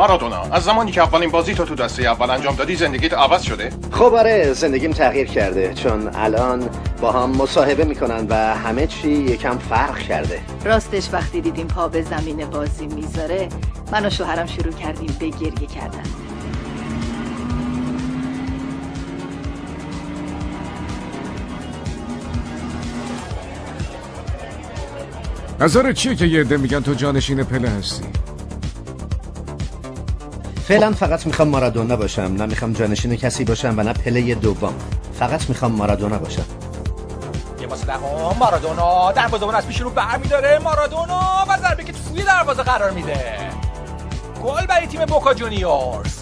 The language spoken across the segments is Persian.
مارادونا از زمانی که اولین بازی تو تو دسته اول انجام دادی زندگیت عوض شده؟ خب آره زندگیم تغییر کرده چون الان با هم مصاحبه می‌کنن و همه چی یکم فرق کرده. راستش وقتی دیدیم پا به زمین بازی می‌ذاره من و شوهرم شروع کردیم به گریه کردن. نظر چیه که یه عده میگن تو جانشین پله هستی؟ فعلا فقط می‌خوام مارادونا باشم. نه می‌خوام جانشین کسی باشم و نه پله دوم. فقط می‌خوام مارادونا باشم. یه واسه دقیقا مارادونا دروازه از پیش رو برمیداره. مارادونا و ضربه که توی دروازه قرار میده. گل برای تیم بوکا جونیورز.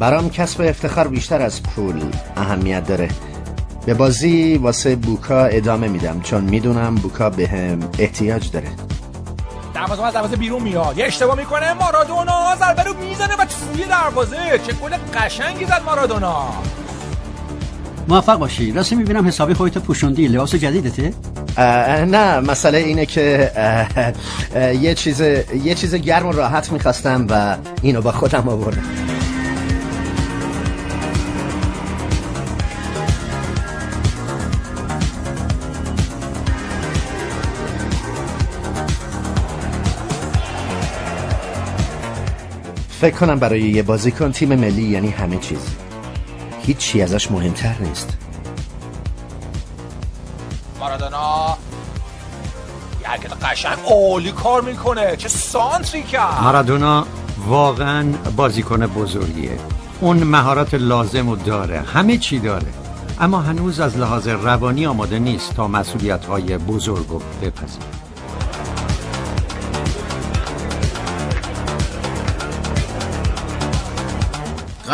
برام کسب افتخار بیشتر از پول اهمیت داره. به بازی واسه بوکا ادامه میدم چون می‌دونم بوکا به هم احتیاج داره. دروازه از دروازه بیرون میاد. یه اشتباه می‌کنه مارادونا ضربه رو می‌زنه و توی دروازه. چه گل قشنگی زد مارادونا. موفق باشی. راستی می‌بینم حسابی خودت پوشوندی. لباس جدیدته؟ نه مسئله اینه که یه چیز یه چیز گرم و راحت می‌خواستم و اینو با خودم آوردم. فکر کنم برای یه بازیکن تیم ملی یعنی همه چیز. هیچی ازش مهمتر نیست. مارادونا. یه حرکت قشنگ عالی کار می‌کنه. چه سانتری کرد. مارادونا واقعا بازیکن بزرگیه. اون مهارت لازم رو داره. همه چی داره. اما هنوز از لحاظ روانی آماده نیست تا مسئولیت های بزرگ رو بپذیره.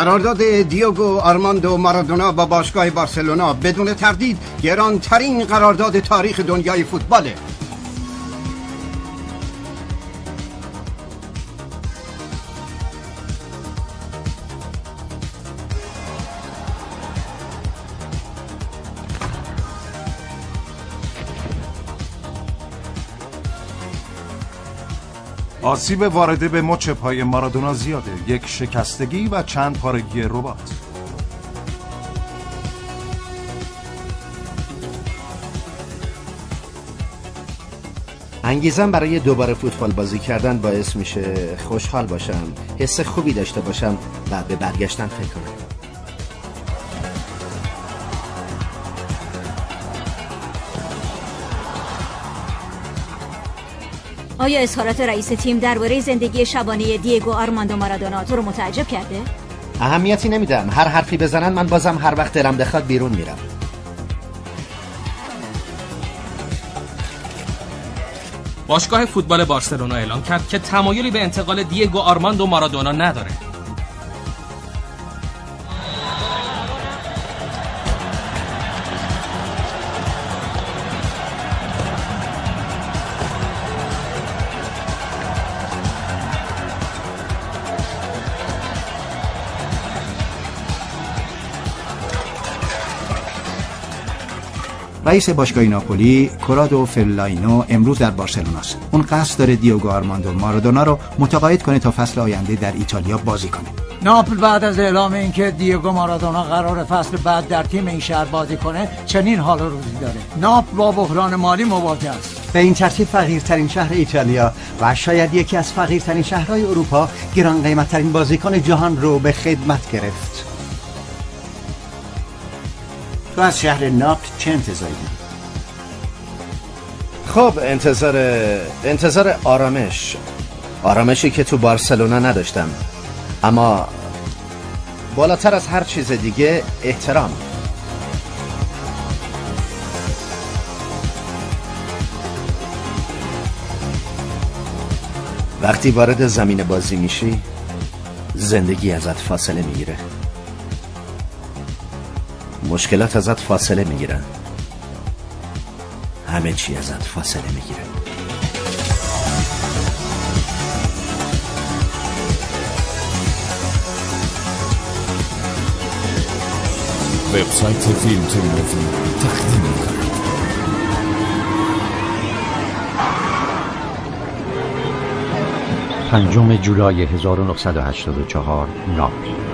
قرارداد دیوگو آرماندو مارادونا با باشگاه بارسلونا بدون تردید گرانترین قرارداد تاریخ دنیای فوتباله. آسیب وارده به مچ پای مارادونا زیاده. یک شکستگی و چند پارگی ربات. انگیزم برای دوباره فوتبال بازی کردن باعث میشه خوشحال باشم حس خوبی داشته باشم و به برگشتن فکر کنم. آیا اظهارات رئیس تیم درباره زندگی شبانه دیگو آرماندو مارادونا تو رو متعجب کرده؟ اهمیتی نمیدم. هر حرفی بزنن من بازم هر وقت دلم بخواد بیرون میرم. باشگاه فوتبال بارسلونا اعلام کرد که تمایلی به انتقال دیگو آرماندو مارادونا نداره. رئیس باشگاه ناپولی کورادو فرلاینو امروز در بارسلونا است اون قصد داره دیگو آرماندو مارادونا رو متقاعد کنه تا فصل آینده در ایتالیا بازی کنه. ناپل بعد از اعلام اینکه دیگو مارادونا قراره فصل بعد در تیم این شهر بازی کنه چنین حال روزی داره. ناپل با بحران مالی مواجه است. به این ترتیب فقیرترین شهر ایتالیا و شاید یکی از فقیرترین شهرهای اروپا گران قیمتترین بازیکن جهان رو به خدمت گرفت. تو از شهر ناپل چه انتظاری؟ داری؟ خب انتظار انتظار آرامش. آرامشی که تو بارسلونا نداشتم. اما بالاتر از هر چیز دیگه احترام. وقتی وارد زمین بازی میشی زندگی ازت فاصله می‌گیره. مشکلات ازت فاصله می‌گیرن. همه چی ازت فاصله می‌گیره وبسایت فیلم تلویزیون تقدیم. پنجم جولای 1984 ناپل.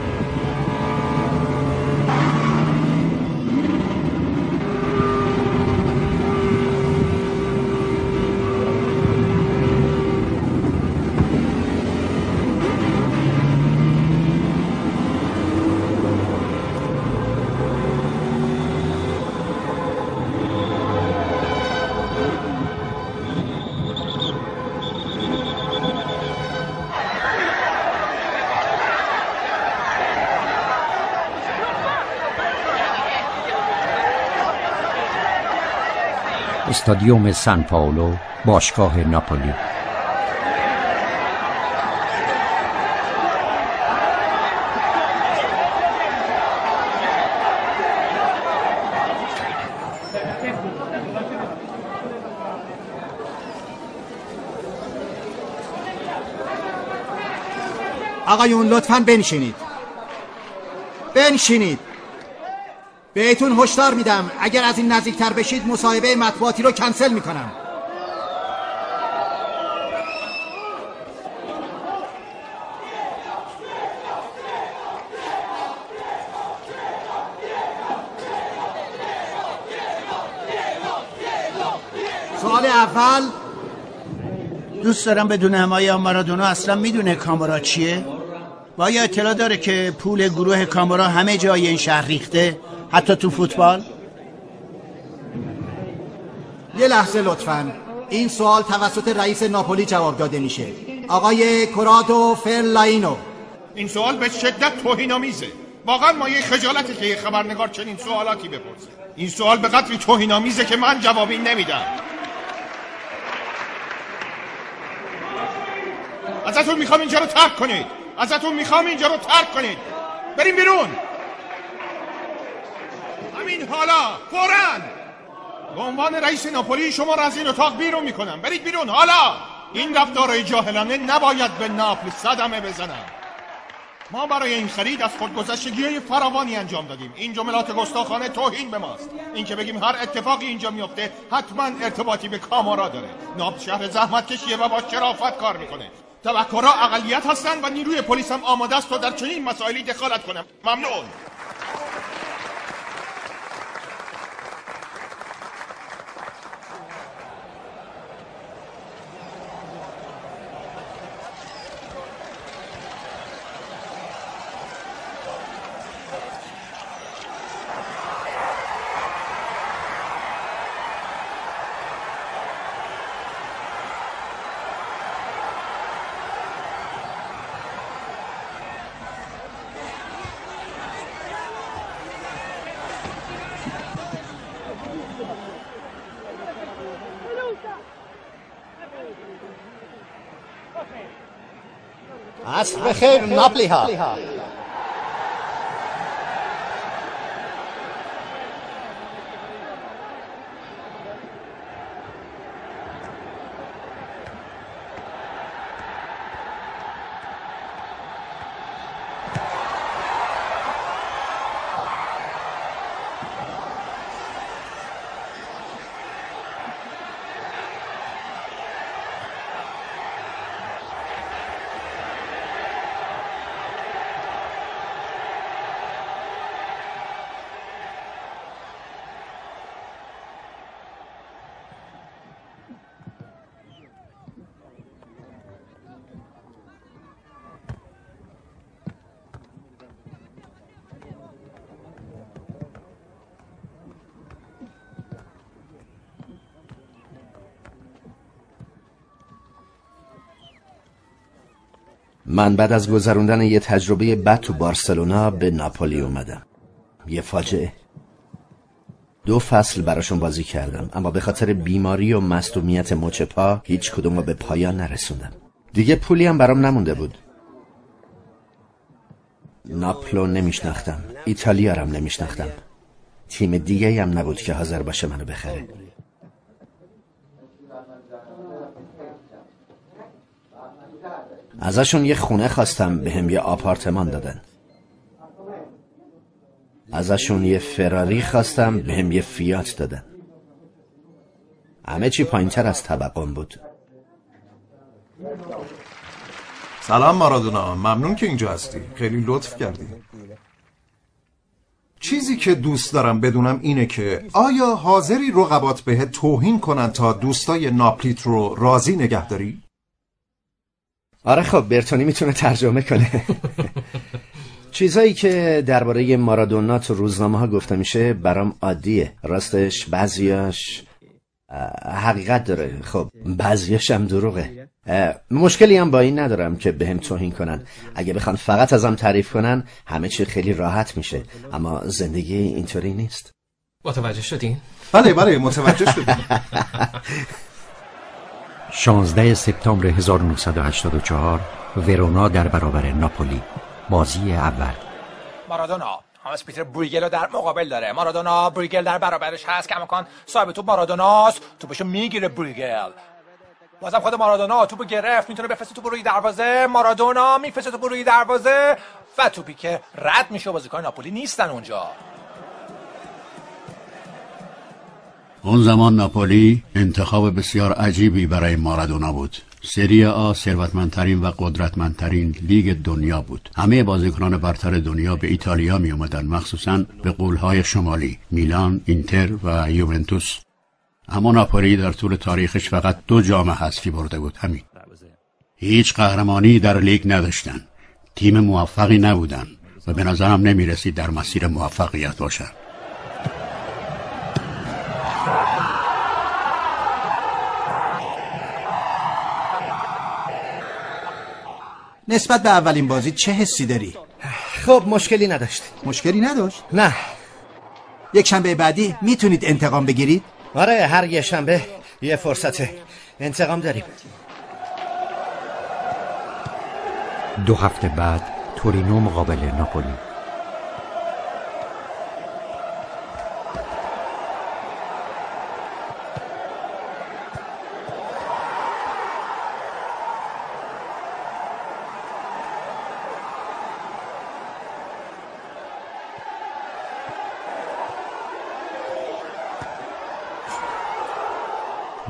استادیوم سان پائولو باشگاه ناپولی. آقایون لطفا بنشینید. بنشینید. بهتون هشدار میدم اگر از این نزدیکتر بشید مصاحبه مطبوعاتی رو کنسل می‌کنم سوال اول دوست دارم بدونم آیا مارادونا اصلا می‌دونه کامارا چیه؟ و آیا اطلاع داره که پول گروه کامارا همه جای این شهر ریخته؟ حتی تو فوتبال؟ یه لحظه لطفا. این سوال توسط رئیس ناپولی جواب داده میشه. آقای کرادو فرلاینو این سوال به شدت توهین‌آمیزه. واقعا ما یه خجالتی که یه خبرنگار چنین سوالاتی بپرسه. این سوال به قدری توهین‌آمیزه که من جوابی نمیدم. ازتون می‌خوام اینجا رو ترک کنید. ازتون می‌خوام اینجا رو ترک کنید. بریم بیرون. همین حالا فوراً به عنوان رئیس ناپولی شما را از این اتاق بیرون می‌کنم. برید بیرون. حالا این رفتارهای جاهلانه نباید به ناپل صدمه بزنم ما برای این خرید از خودگذشتگی های فراوانی انجام دادیم. این جملات گستاخانه توهین به ماست. این که بگیم هر اتفاقی اینجا میفته حتما ارتباطی به کامارا داره. ناپل شهر زحمت کشیه و با شرافت کار می‌کنه. تبکرها اقلیت هستند و نیروی پلیس هم آماده است تا در چنین مسائلی دخالت کنم. ممنون. مساء الخیر من بعد از گذروندن یه تجربه بد تو بارسلونا به ناپولی اومدم. یه فاجعه. دو فصل براشون بازی کردم اما به خاطر بیماری و مصدومیت مچ پا هیچ کدوم رو به پایان نرسوندم. دیگه پولی هم برام نمونده بود. ناپلو نمیشناختم ایتالیا رم نمیشناختم. تیم دیگه هم نبود که حاضر باشه منو بخره. ازشون یه خونه خواستم به هم یه آپارتمان دادن. ازشون یه فراری خواستم به هم یه فیات دادن. همه چی پایینتر از طبقم بود. سلام مارادونا. ممنون که اینجا هستی. خیلی لطف کردی. چیزی که دوست دارم بدونم اینه که آیا حاضری رقبات به توهین کنن تا دوستای ناپلیت رو راضی نگه داری؟ آره خب برتونی می‌تونه ترجمه کنه. چیزایی که درباره مارادونا تو روزنامه ها گفته میشه برام عادیه. راستش بعضیاش حقیقت داره. خب بعضیاش هم دروغه. مشکلی هم با این ندارم که به هم توهین کنن. اگه بخوان فقط ازم تعریف کنن همه چی خیلی راحت میشه. اما زندگی اینطوری نیست. متوجه شدین؟ بله بله متوجه شدیم. 16 سپتامبر 1984 ورونا در برابر ناپولی. بازی اول. مارادونا هانس پیتر بریگل در مقابل داره. مارادونا بریگل در برابرش هست. کمکان صاحب تو مارادوناست. توپشو می‌گیره بریگل بازم خود مارادونا توپو گرفت. می‌تونه بفرسته توپ روی دروازه. مارادونا میفرسته توپ روی دروازه. و توپی که رد میشه بازیکن ناپولی نیستن اونجا. اون زمان ناپولی انتخاب بسیار عجیبی برای مارادونا بود. سری آ ثروتمندترین و قدرتمندترین لیگ دنیا بود. همه بازیکنان برتر دنیا به ایتالیا می اومدن مخصوصا به قولهای شمالی میلان اینتر و یوونتوس. اما ناپولی در طول تاریخش فقط دو جام حذفی برده بود همین. هیچ قهرمانی در لیگ نداشتن. تیم موفقی نبودن و به نظرم نمی رسید در مسیر موفقیت باشن نسبت به اولین بازی چه حسی داری؟ خب مشکلی نداشت مشکلی نداشت؟ نه یک شنبه بعدی می‌تونید انتقام بگیرید؟ آره هر یه شنبه یه فرصت انتقام داریم دو هفته بعد تورینو مقابل ناپولی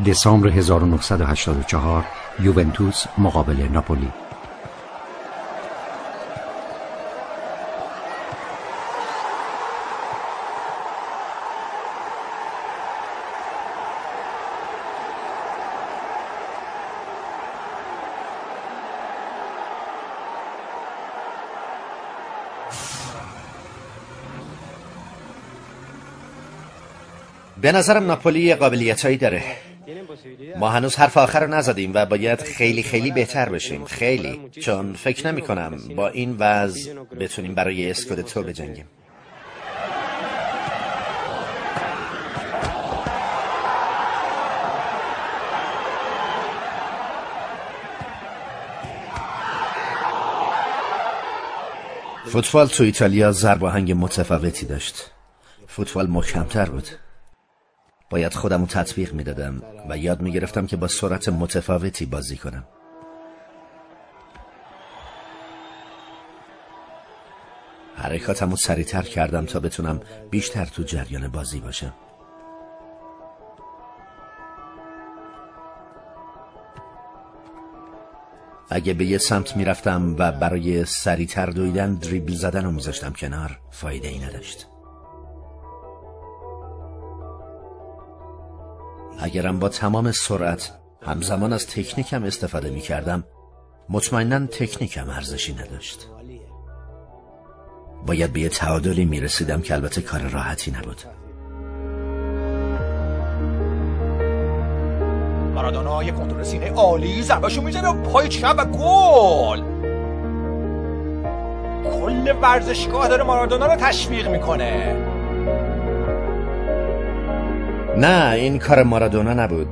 دسامبر 1984 یوونتوس مقابل ناپولی. به نظرم ناپولی قابلیت هایی داره. ما هنوز حرف آخر رو نزدیم و باید خیلی خیلی بهتر بشیم. خیلی. چون فکر نمی کنم با این وضع بتونیم برای اسکودتو بجنگیم. فوتبال تو ایتالیا ضرب آهنگ متفاوتی داشت. فوتبال محکمتر بود. باید خودم رو تطبیق می‌دادم و یاد می‌گرفتم که با سرعت متفاوتی بازی کنم. حرکاتم رو سریعتر کردم تا بتونم بیشتر تو جریان بازی باشم. اگه به یه سمت می‌رفتم و برای سریعتر دویدن دریبل زدن رو میذاشتم کنار فایده ای نداشت. اگرم با تمام سرعت همزمان از تکنیکم استفاده می کردم مطمئنا تکنیکم ارزشی نداشت. باید به یه تعادلی می رسیدم که البته کار راحتی نبود. مارادونا یه کنترل سینه عالی ضربهشو می‌زنه پای چپ و گل. کل ورزشگاه داره مارادونا رو تشویق می‌کنه. نه این کار مارادونا نبود.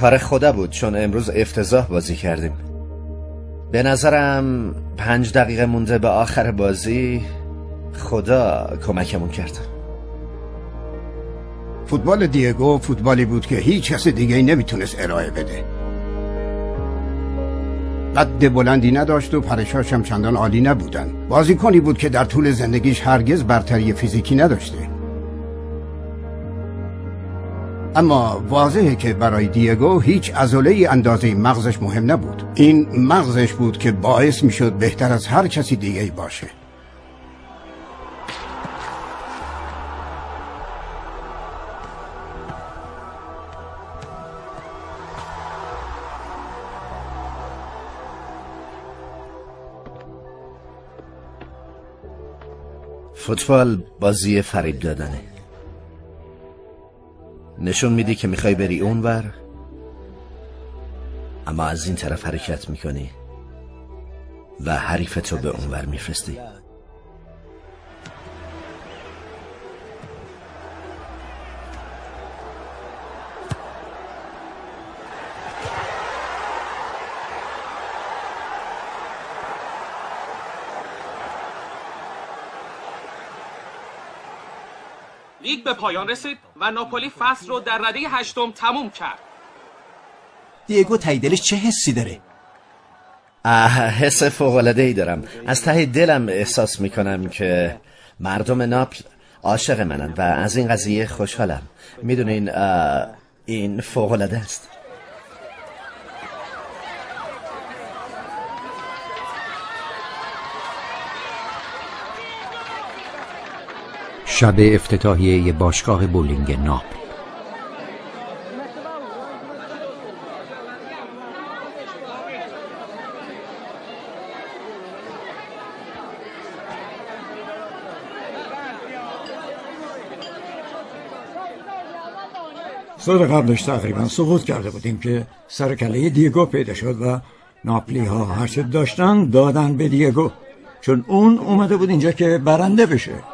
کار خدا بود چون امروز افتضاح بازی کردیم. به نظرم پنج دقیقه مونده به آخر بازی. خدا کمکمون کرد. فوتبال دیگو فوتبالی بود که هیچ کس دیگه نمی‌تونست ارائه بده. قد بلندی نداشت و پرشاش هم چندان عالی نبودن. بازیکنی بود که در طول زندگیش هرگز برتری فیزیکی نداشته. اما واضحه که برای دیگو هیچ ازوله اندازه مغزش مهم نبود. این مغزش بود که باعث می‌شد بهتر از هر کسی دیگه باشه. فوتبال بازی فریب دادنه. نشون میدی که می‌خوای بری اونور؟ اما از این طرف حرکت می‌کنی و حریفتو به اونور میفرستی. به پایان رسید و ناپولی فصل رو در رده هشتم تموم کرد. دیگو تایی دلش چه حسی داره؟ اه حس فوقلاده ای دارم. از ته دلم احساس می‌کنم که مردم ناپل عاشق منن و از این قضیه خوشحالم. می‌دونین این فوقلاده است. شب افتتاحیه باشگاه بولینگ ناپل. سال قبلش تقریبا سقوط کرده بودیم که سر کله دیگو پیدا شد و ناپلی ها هرچه داشتن دادن به دیگو. چون اون اومده بود اینجا که برنده بشه.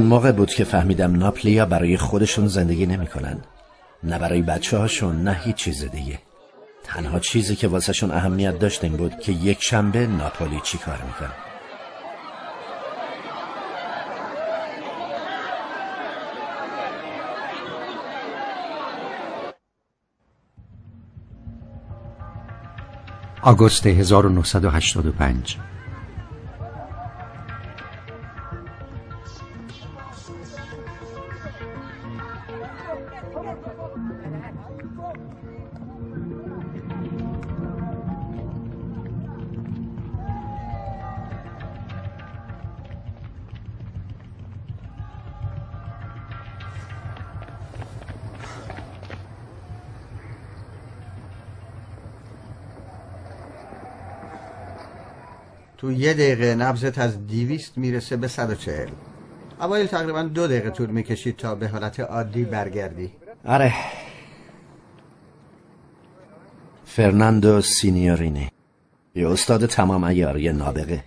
اون موقع بود که فهمیدم ناپلیا برای خودشون زندگی نمی‌کنن. نه برای بچه هاشون نه هیچ چیز دیگه. تنها چیزی که واسهشون اهمیت داشت این بود که یک شنبه ناپولی چی کار می‌کنه آگوست 1985 تو یه دقیقه نبزت از دیویست می‌رسه به 140 اوایل تقریبا دو دقیقه طول می‌کشید تا به حالت عادی برگردی. آره. فرناندو سینیورینی. یه استاد تمام ایار یه نابغه.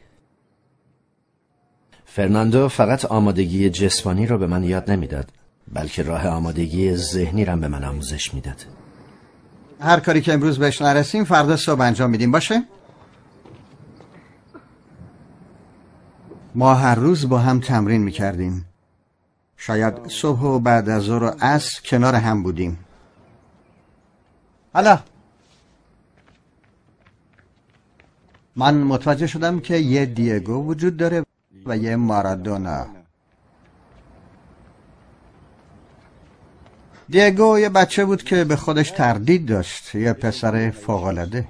فرناندو فقط آمادگی جسمانی رو به من یاد نمی‌داد بلکه راه آمادگی ذهنی رو به من آموزش می‌داد. هر کاری که امروز بهش نرسیم فردا صبح انجام میدیم. باشه؟ ما هر روز با هم تمرین می‌کردیم. شاید صبح و بعد از ظهر و عصر کنار هم بودیم. حالا. من متوجه شدم که یه دیگو وجود داره و یه مارادونا. دیگو یه بچه بود که به خودش تردید داشت. یه پسر فوقالعاده.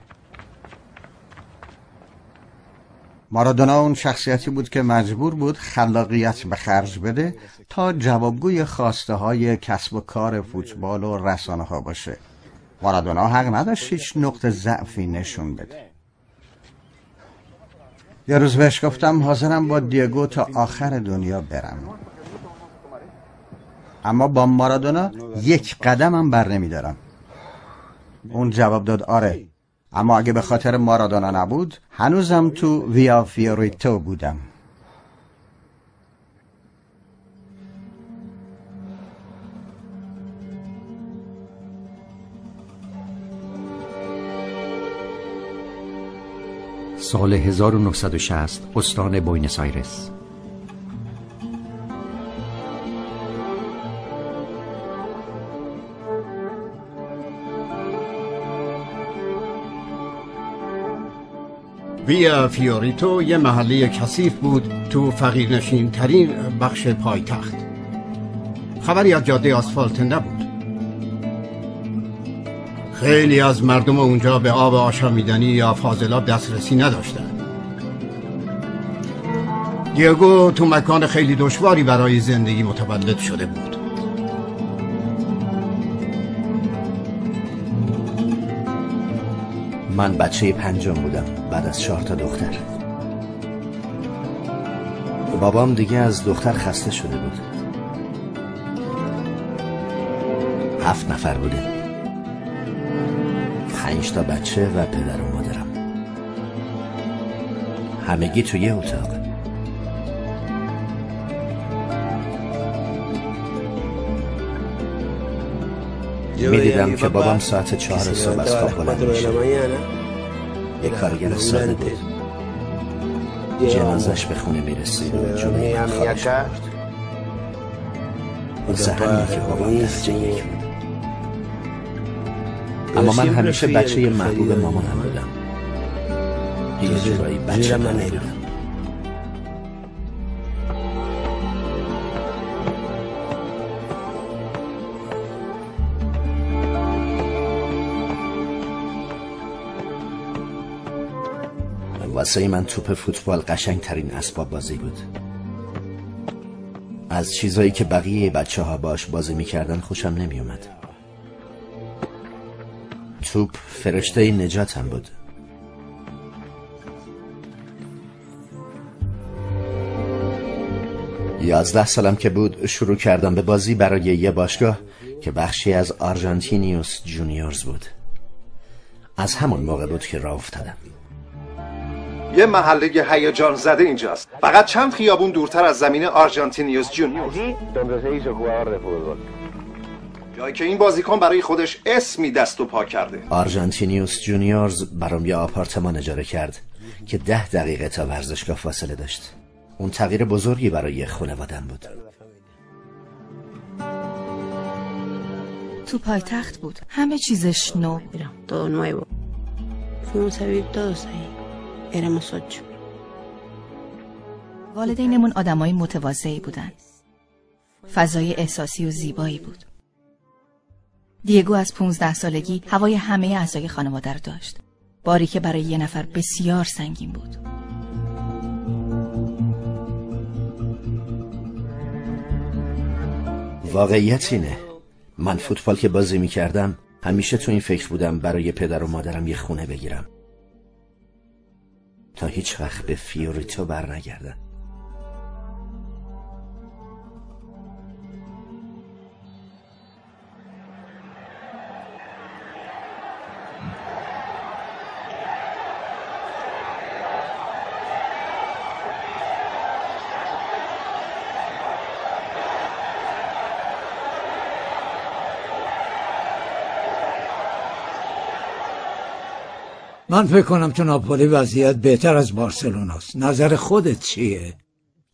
مارادونا اون شخصیتی بود که مجبور بود خلاقیت به خرج بده تا جوابگوی خواسته های کسب و کار فوتبال و رسانه ها باشه. مارادونا حق نداشت هیچ نقطه ضعفی نشون بده. یه روز بهش گفتم حاضرم با دیگو تا آخر دنیا برم. اما با مارادونا یک قدمم بر نمیدارم. اون جواب داد آره. اما اگه به خاطر مارادونا نبود هنوزم تو ویا فیوریتو بودم. سال 1960 استان بوینس آیرس. ویا فیوریتو یه محله کثیف بود تو فقیرنشین ترین بخش پایتخت. خبری از جاده آسفالت نبود. خیلی از مردم اونجا به آب آشامیدنی یا فاضلاب دسترسی نداشتن دیگو تو مکان خیلی دشواری برای زندگی متولد شده بود. من بچه پنجم بودم بعد از چهار تا دختر. بابام دیگه از دختر خسته شده بود. هفت نفر بودیم. پنج تا بچه و پدر و مادرم. همگی توی اتاق. می‌دیدم که بابام ساعت چهار صبح از خواب بلند میشه یک کارگر ساده بود جنازش به خونه می‌رسید و جلوی من خواب شد. واسه همینه که بابام درجه یک بود اما من همیشه بچه محبوب مامانم بودم. یه جورایی بچه من واسه من توپ فوتبال قشنگ ترین اسباب بازی بود. از چیزایی که بقیه بچه ها باش بازی می‌کردن خوشم نمیومد توپ فرشته نجاتم بود. یازده سالم که بود شروع کردم به بازی برای یه باشگاه که بخشی از آرژانتینیوس جونیورز بود. از همون موقع بود که راه افتادم. یه محله هیجان زده اینجاست. فقط چند خیابون دورتر از زمین آرژانتینیوس جونیور. جایی که این بازیکن برای خودش اسمی دست و پا کرده. آرژانتینیوس جونیورز برام یه آپارتمان اجاره کرد که ده دقیقه تا ورزشگاه فاصله داشت. اون تغییر بزرگی برای خانوادم بود. تو پایتخت بود. همه چیزش نو. Éramos ocho. والدینمون آدمای متواضعی بودن. فضای احساسی و زیبایی بود. دیگو از 15 سالگی هوای همه اعضای خانواده رو داشت. باری که برای یه نفر بسیار سنگین بود. واقعیت اینه. من فوتبال که بازی می کردم همیشه تو این فکر بودم برای پدر و مادرم یه خونه بگیرم. تا هیچ وقت به فیوریتو بر من فکر کنم تو ناپولی وضعیت بهتر از بارسلوناست. نظر خودت چیه؟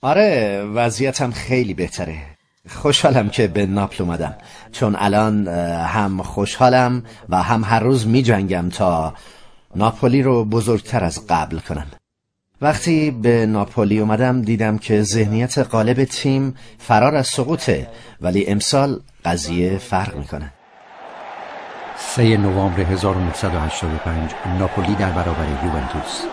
آره وضعیتم خیلی بهتره. خوشحالم که به ناپل اومدم. چون الان هم خوشحالم و هم هر روز می جنگم تا ناپولی رو بزرگتر از قبل کنم. وقتی به ناپولی اومدم دیدم که ذهنیت غالب تیم فرار از سقوطه ولی امسال قضیه فرق می‌کنه. 3 نوامبر 1985 ناپولی در برابر یوونتوس.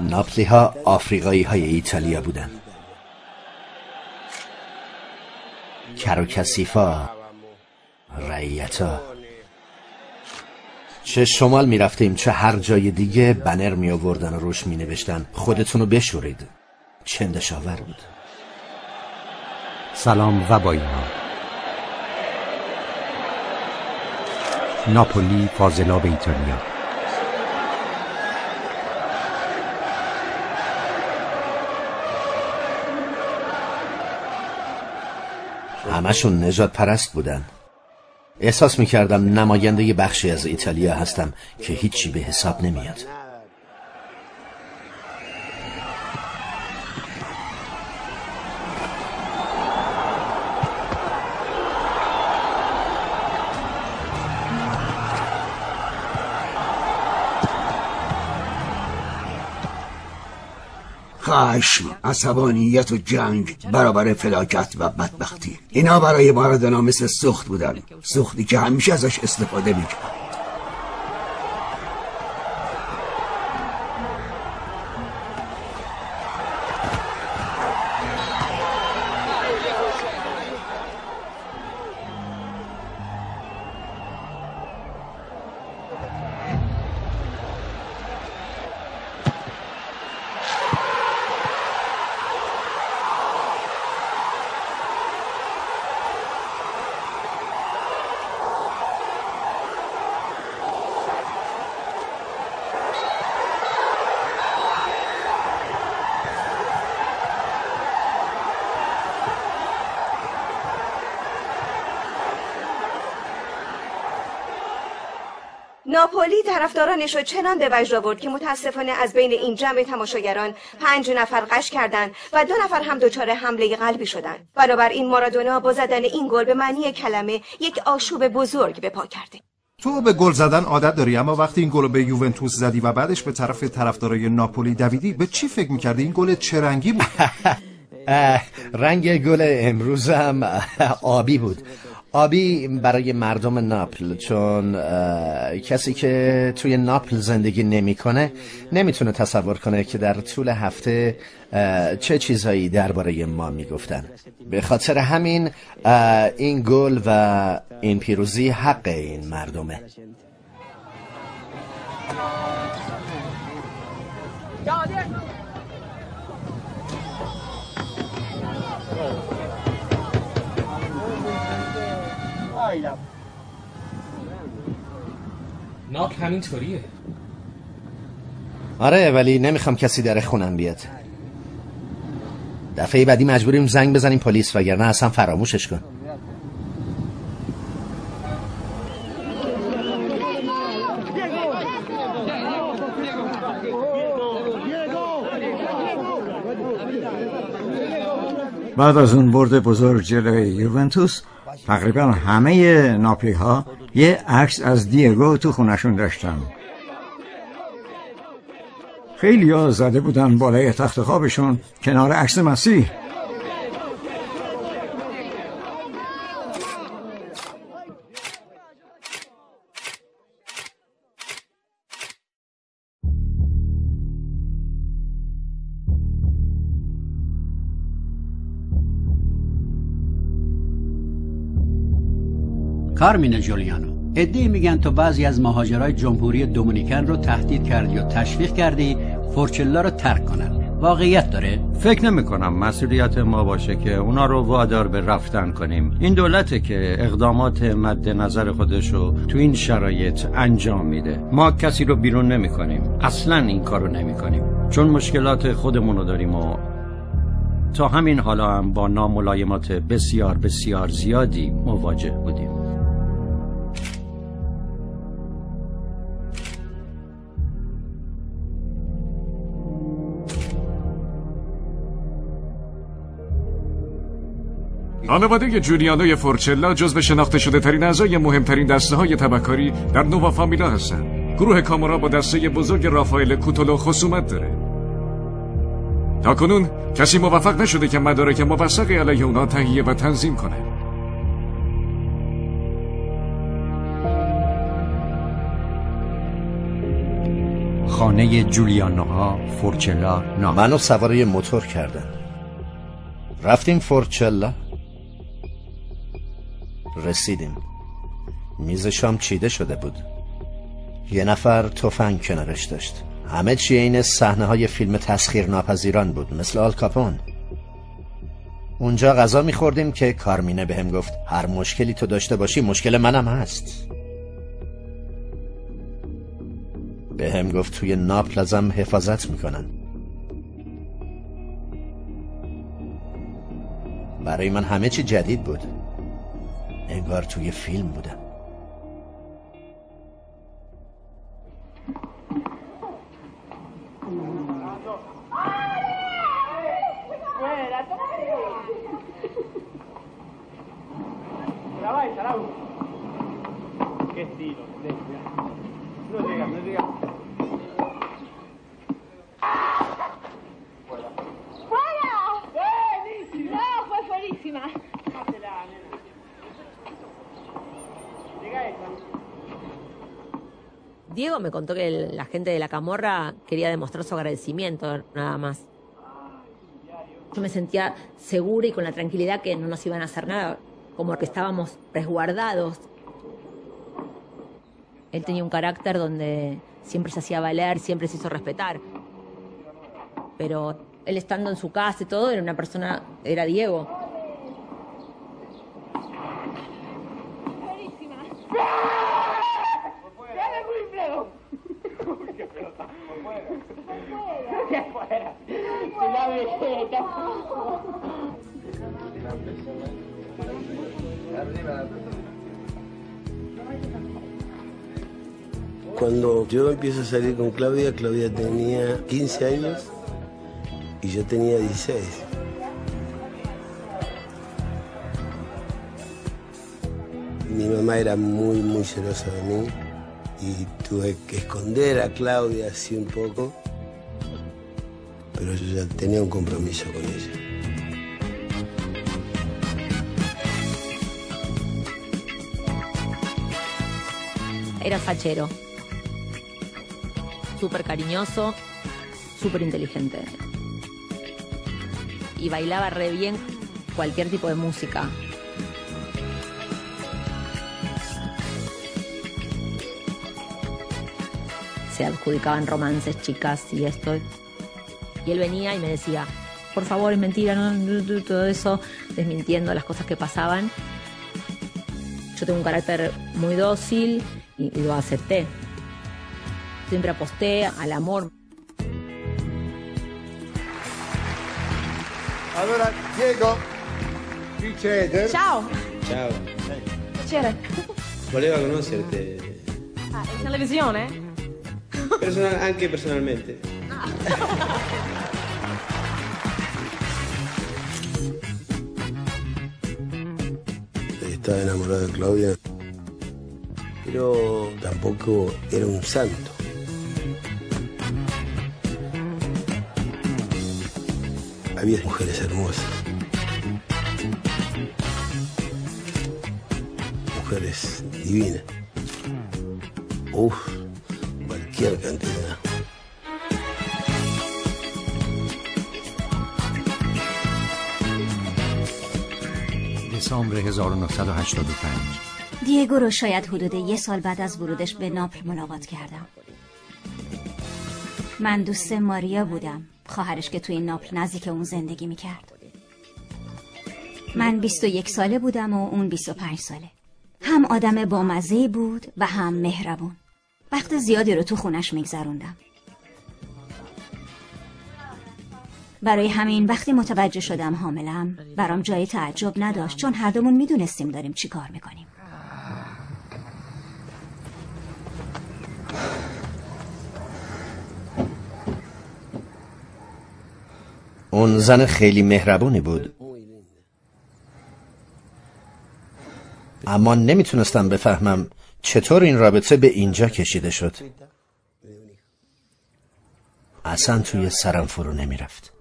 ناپلی ها آفریقایی های ایتالیا بودن کر و کسیفا رعیتا. چه شمال می رفتیم چه هر جای دیگه بنر می آوردن و روش می نوشتن خودتونو بشورید. چندشاور بود. سلام و با اینا. ناپولی فاضلاب ایتالیا. همشون نجات پرست بودن. احساس می‌کردم نماینده بخشی از ایتالیا هستم که هیچی به حساب نمیاد. خشم عصبانیت و جنگ برابر فلاکت و بدبختی. اینا برای مارادونا مثل سخت بودن. سختی که همیشه ازش استفاده می‌کرد ناپولی طرفدارانش را چنان به وجد آورد که متاسفانه از بین این جمع تماشاگران پنج نفر قش کردند و دو نفر هم دچار حمله قلبی شدند بنابراین مارادونا با زدن این گل به معنی کلمه یک آشوب بزرگ به پا کرده. تو به گل زدن عادت داری اما وقتی این گل به یوونتوس زدی و بعدش به طرف طرفدارای ناپولی دویدی به چی فکر می‌کردی؟ این گل چه رنگی بود؟ رنگ گل امروزم آبی بود. آبی برای مردم ناپل چون کسی که توی ناپل زندگی نمی‌کنه نمی‌تونه تصور کنه که در طول هفته چه چیزایی درباره ما می‌گفتن. به خاطر همین این گل و این پیروزی حق این مردمه. ناک همینطوریه آره ولی نمی‌خوام کسی در خونم بیاد. دفعه بعدی مجبوریم زنگ بزنیم پلیس وگرنه اصلا فراموشش کن. بعد از اون برد بزرگ جلوی یوونتوس تقریبا همه ناپلی ها یه عکس از دیگو تو خونشون داشتن. خیلی ها زده بودن بالای تخت خوابشون کنار عکس مسیح. کارمین جولیانو. ادعی میگن تو بعضی از مهاجرای جمهوری دومینیکن رو تهدید کردی و تشویق کردی فورچلا رو ترک کنن. واقعیت داره؟ فکر نمی کنم مسئولیت ما باشه که اونا رو وادار به رفتن کنیم. این دولته که اقدامات مد نظر خودشو تو این شرایط انجام میده. ما کسی رو بیرون نمی کنیم اصلا این کارو نمی کنیم چون مشکلات خودمون رو داریم و تا همین حالا هم با ناملایمات بسیار بسیار زیادی مواجه بودیم. خانواده جولیانو فورچلا جزو شناخته شده ترین اعضای مهمترین دسته های تبکاری در نووا فامیلا هستند. گروه کامورا با دسته بزرگ رافائل کوتولو خصومت داره. تا کنون کسی موفق نشده که مدارک موثقی علیه اونا تهیه و تنظیم کنه. خانه جولیانوها فورچلا نام منو سواره موتور کردن رفتیم فورچلا رسیدیم. میز شام چیده شده بود. یه نفر تفنگ کنارش داشت. همه چی این صحنه های فیلم تسخیر ناپذیران بود مثل آل کاپون. اونجا غذا میخوردیم که کارمینه بهم گفت هر مشکلی تو داشته باشی مشکل منم هست. به گفت توی ناپل ازم حفاظت می‌کنن. برای من همه چی جدید بود. انگار توی فیلم بودم Me contó que la gente de la camorra quería demostrar su agradecimiento, nada más. Yo me sentía segura y con la tranquilidad que no nos iban a hacer nada, como que estábamos resguardados. Él tenía un carácter donde siempre se hacía valer, siempre se hizo respetar. Pero él estando en su casa y todo, era una persona, era Diego. Yo empiezo a salir con Claudia, Claudia tenía 15 años y yo tenía 16. Mi mamá era muy, muy celosa de mí y tuve que esconder a Claudia así un poco, pero yo ya tenía un compromiso con ella. Era fachero. Súper cariñoso, súper inteligente. Y bailaba re bien cualquier tipo de música. Se adjudicaban romances, chicas y esto. Y él venía y me decía, por favor, es mentira, no, todo eso, desmintiendo las cosas que pasaban. Yo tengo un carácter muy dócil y lo acepté. Siempre aposté al amor. Allora, Diego, qui c'è Ciao, Ciao, piacere. voleva conoscerte Ah, in televisione? personal- anche personalmente. Estaba enamorado de Claudia, pero tampoco era un santo. Había mujeres hermosas. Mujeres divinas. Uf, cualquier cantidad. دسامبر 1985 دیگو رو شاید حدود یه سال بعد از ورودش به ناپل ملاقات کردم من دوست ماریا بودم خواهرش که توی ناپل نزدیک اون زندگی می‌کرد. من 21 ساله بودم و اون 25 ساله. هم آدم بامزه بود و هم مهربون. وقت زیادی رو تو خونش میگذروندم. برای همین وقتی متوجه شدم حاملم برام جای تعجب نداشت چون هر دومون می‌دونستیم داریم چی کار می‌کنیم. اون زن خیلی مهربونی بود. اما نمی‌تونستم بفهمم چطور این رابطه به اینجا کشیده شد. اصلا توی سرم فرو نمی‌رفت.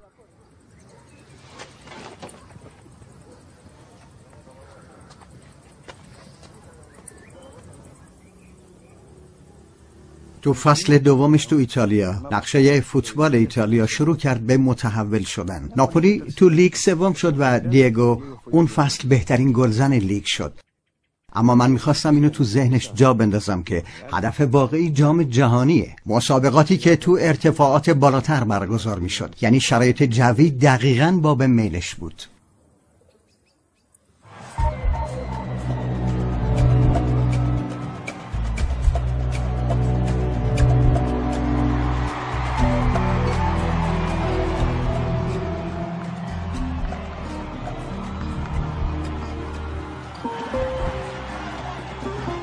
تو فصل دومش تو ایتالیا. نقشه فوتبال ایتالیا شروع کرد به متحول شدن. ناپولی تو لیگ سوم شد و دیگو اون فصل بهترین گلزن لیگ شد. اما من می‌خواستم اینو تو ذهنش جا بندازم که هدف واقعی جام جهانیه. مسابقاتی که تو ارتفاعات بالاتر برگزار می‌شد. یعنی شرایط جوی دقیقا باب میلش بود.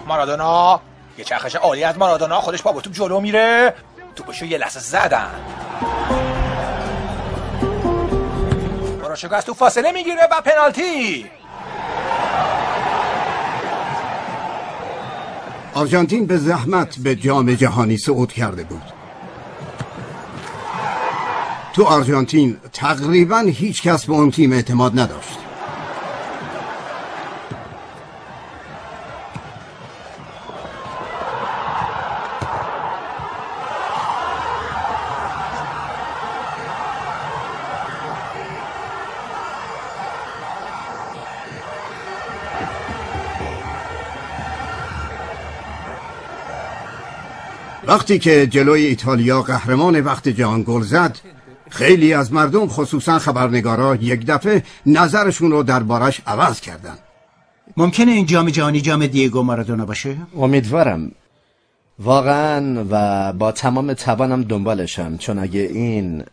مارادونا. یه چرخش عالی از مارادونا. خودش با توپ جلو میره. توپشو یه لحظه زدن. پروشگو از تو فاصله می‌گیره و پنالتی. آرژانتین به زحمت به جام جهانی صعود کرده بود. تو آرژانتین تقریبا هیچ کس به اون تیم اعتماد نداشت. وقتی که جلوی ایتالیا قهرمان وقت جهان گل زد خیلی از مردم خصوصا خبرنگارا یک دفعه نظرشون رو دربارش عوض کردن. ممکنه این جام جهانی جام دیگو مارادونا باشه؟ امیدوارم. واقعا و با تمام توانم دنبالشم چون اگه این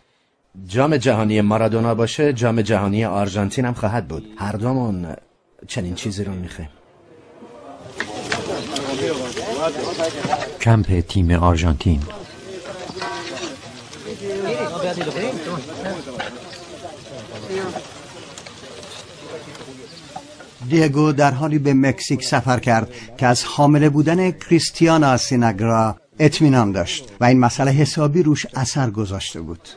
جام جهانی مارادونا باشه جام جهانی آرژانتین هم خواهد بود. هر دومون چنین چیزی رو می‌خوایم. کمپ تیم آرژانتین. دیگو در حالی به مکزیک سفر کرد که از حامله بودن کریستیانا سینگرا اطمینان داشت و این مسئله حسابی روش اثر گذاشته بود.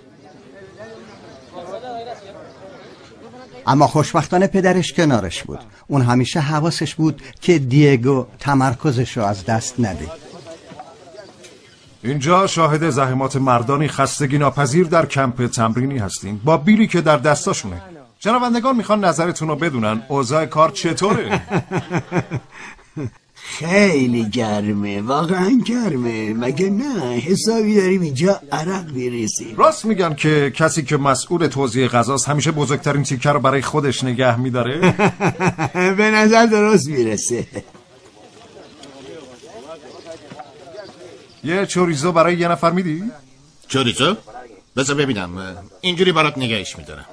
اما خوشبختانه پدرش کنارش بود. اون همیشه حواسش بود که دیگو تمرکزش رو از دست نده. اینجا شاهد زحمات مردانی خستگی ناپذیر در کمپ تمرینی هستیم. با بیلی که در دستاشونه. شنوندگان می‌خوان نظرتون رو بدونن اوضاع کار چطوره؟ خیلی گرمه واقعا گرمه. مگه نه؟ حسابی داریم اینجا عرق بیریسیم راست میگن که کسی که مسئول توزیع غذاست همیشه بزرگترین تیکه رو برای خودش نگه میداره. به نظر درست می‌رسه. یه چوریزو برای یه نفر میدی؟ چوریزو؟ بذار ببینم. اینجوری برات نگهش میدارم.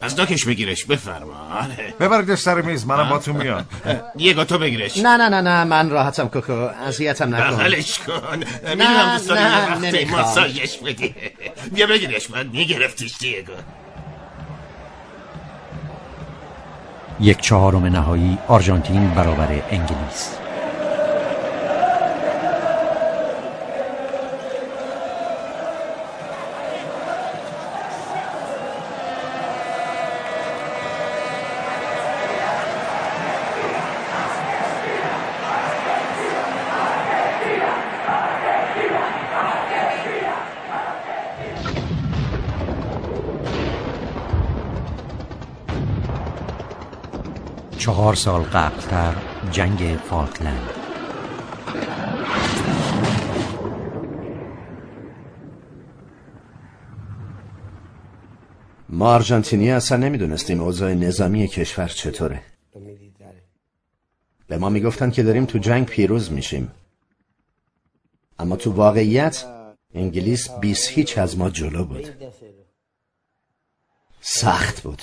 از داکش بگیرش بفرما. آره. ببردش سر میز منم با تو میام. یه تو بگیرش. نه نه نه نه من راحتم کوکو اذیتم نکن. بغلش کن. می‌دونم دوست داری یه وقتی ماساژش بدی بیا بگیرش من میگرفتیش دیگو یک چهارم نهایی آرژانتین برابر انگلیس. چهار سال قبلتر جنگ فالکلند ما آرژانتینی اصلا نمی‌دونستیم اوضاع نظامی کشور چطوره. به ما می‌گفتن که داریم تو جنگ پیروز میشیم. اما تو واقعیت انگلیس بیس هیچ از ما جلو بود. سخت بود.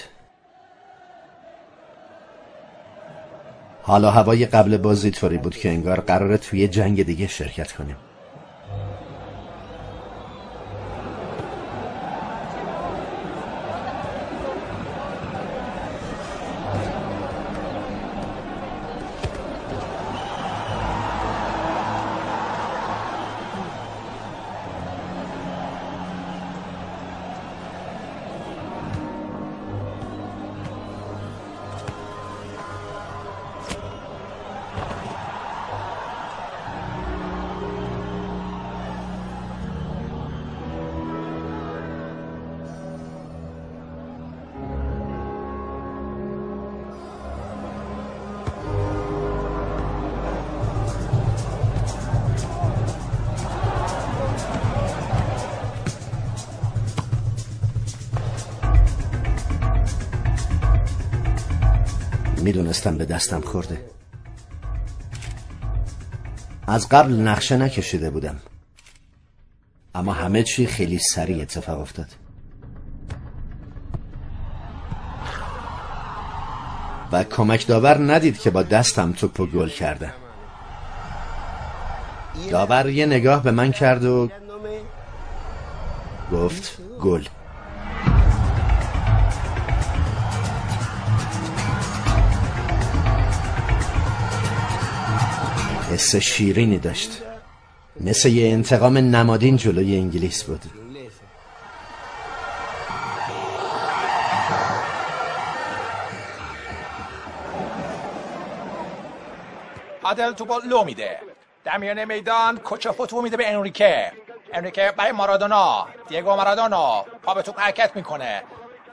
حالا هوای قبل بازی طوری بود که انگار قراره توی جنگ دیگه شرکت کنیم. دستم خورده. از قبل نقشه نکشیده بودم. اما همه چی خیلی سریع اتفاق افتاد. و کمک داور ندید که با دستم توپو گل کردم داور یه نگاه به من کرد و گفت گل. حس شیرینی داشت. مثل یه انتقام نمادین جلوی انگلیس بود. عادل تو لو میده. در میان میدان کچه فوتو میده به انریکه. انریکه برای مارادونا. دیگو مارادونا. پا به توپ حرکت می‌کنه.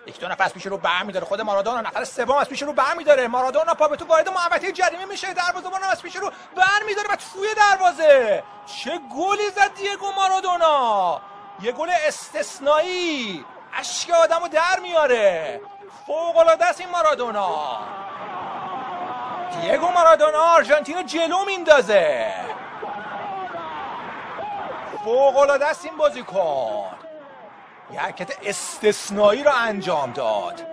یک دو نفر از پیش رو برمیداره. خود مارادونا نفر سوم از پیش رو برمیداره. مارادونا پا به توپ وارد محوطه جریمه میشه. دروازه بان از پیش رو برمیداره و توی دروازه. چه گلی زد دیگو مارادونا. یه گل استثنایی. اشک آدمو در میاره. فوق العاده است این مارادونا. دیگو مارادونا آرژانتین جلو میندازه. فوق است این بازیکن. یه حرکت استثنایی رو انجام داد.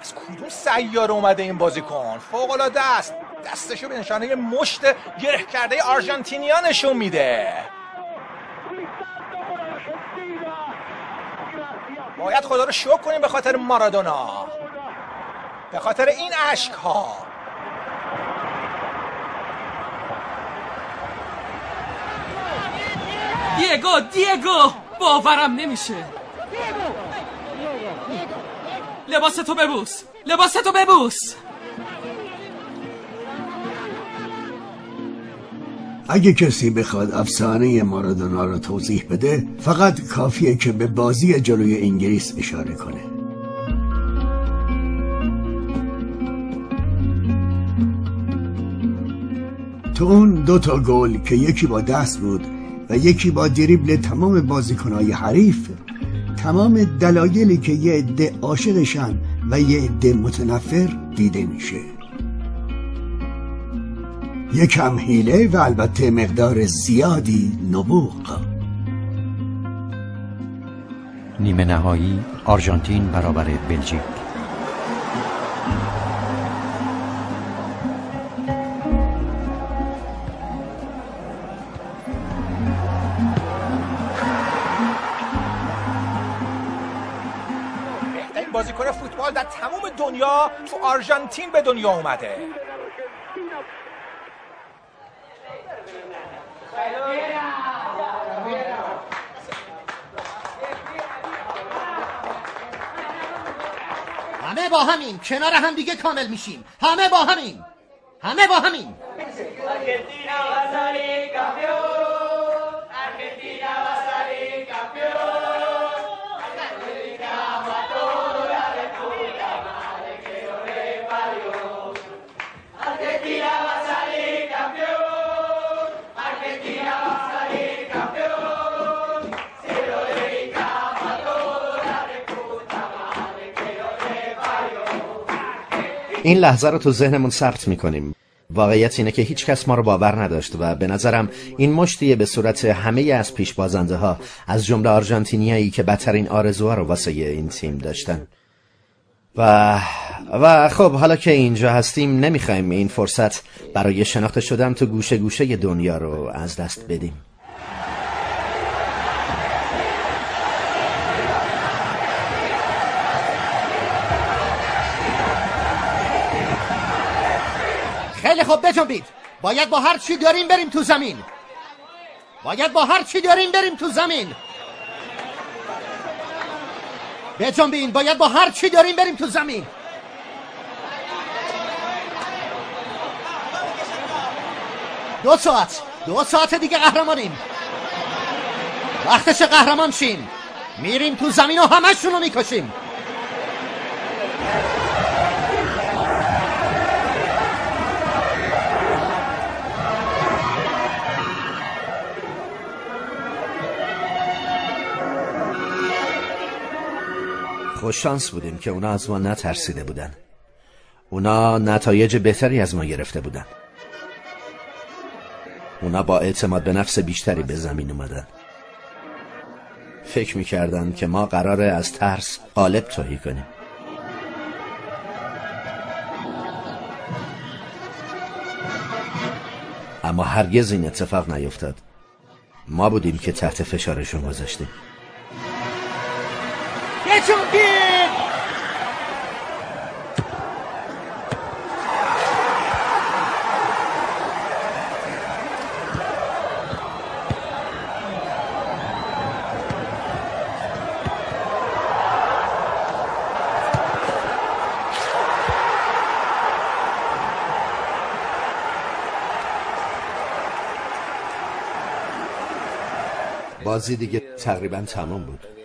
از کدوم سیاره اومده این بازیکن؟ فوق العاده است. دستشو به نشانه مشت گره کرده آرژانتینیا نشون میده. باید خدا رو شکر کنیم به خاطر مارادونا. به خاطر این اشک ها دیگو دیگو باورم نمیشه. لباس تو ببوس. لباس تو ببوس. اگه کسی بخواد افسانه مارادونا رو توضیح بده فقط کافیه که به بازی جلوی انگلیس اشاره کنه. تو اون دو تا گل که یکی با دست بود و یکی با دریبل تمام بازیکنهای حریف تمام دلایلی که یه عده عاشقشن و یه عده متنفر دیده میشه. یکم حیله و البته مقدار زیادی نبوغ. نیمه نهایی آرژانتین برابر بلژیک. تو آرژانتین به دنیا اومده. همه با همین کنار هم دیگه کامل میشیم. همه با همین همه با همین این لحظه رو تو ذهنمون ثبت می‌کنیم. واقعیت اینه که هیچ کس ما رو باور نداشت و به نظرم این مشتیه به صورت همه از پیش بازنده ها از جمله آرژانتینیایی که بدترین آرزوها رو واسه این تیم داشتن. و و خب حالا که اینجا هستیم نمی‌خوایم این فرصت برای شناخته شدن تو گوشه گوشه دنیا رو از دست بدیم. خیلی خوب بجنبید. باید با هر چی داریم بریم تو زمین. باید با هر چی داریم بریم تو زمین. بجنبین باید با هر چی داریم بریم تو زمین. دو ساعت. دو ساعت دیگه قهرمانیم. وقتش قهرمان شیم. میریم تو زمین و همشون رو می‌کشیم. خوششانس بودیم که اونا از ما نترسیده بودن. اونا نتایج بهتری از ما گرفته بودن. اونا با اعتماد به نفس بیشتری به زمین اومدن. فکر می‌کردن که ما قراره از ترس غالب توهی کنیم. اما هرگز این اتفاق نیفتاد ما بودیم که تحت فشارشون گذاشتیم. بازی دیگه تقریبا تمام بود.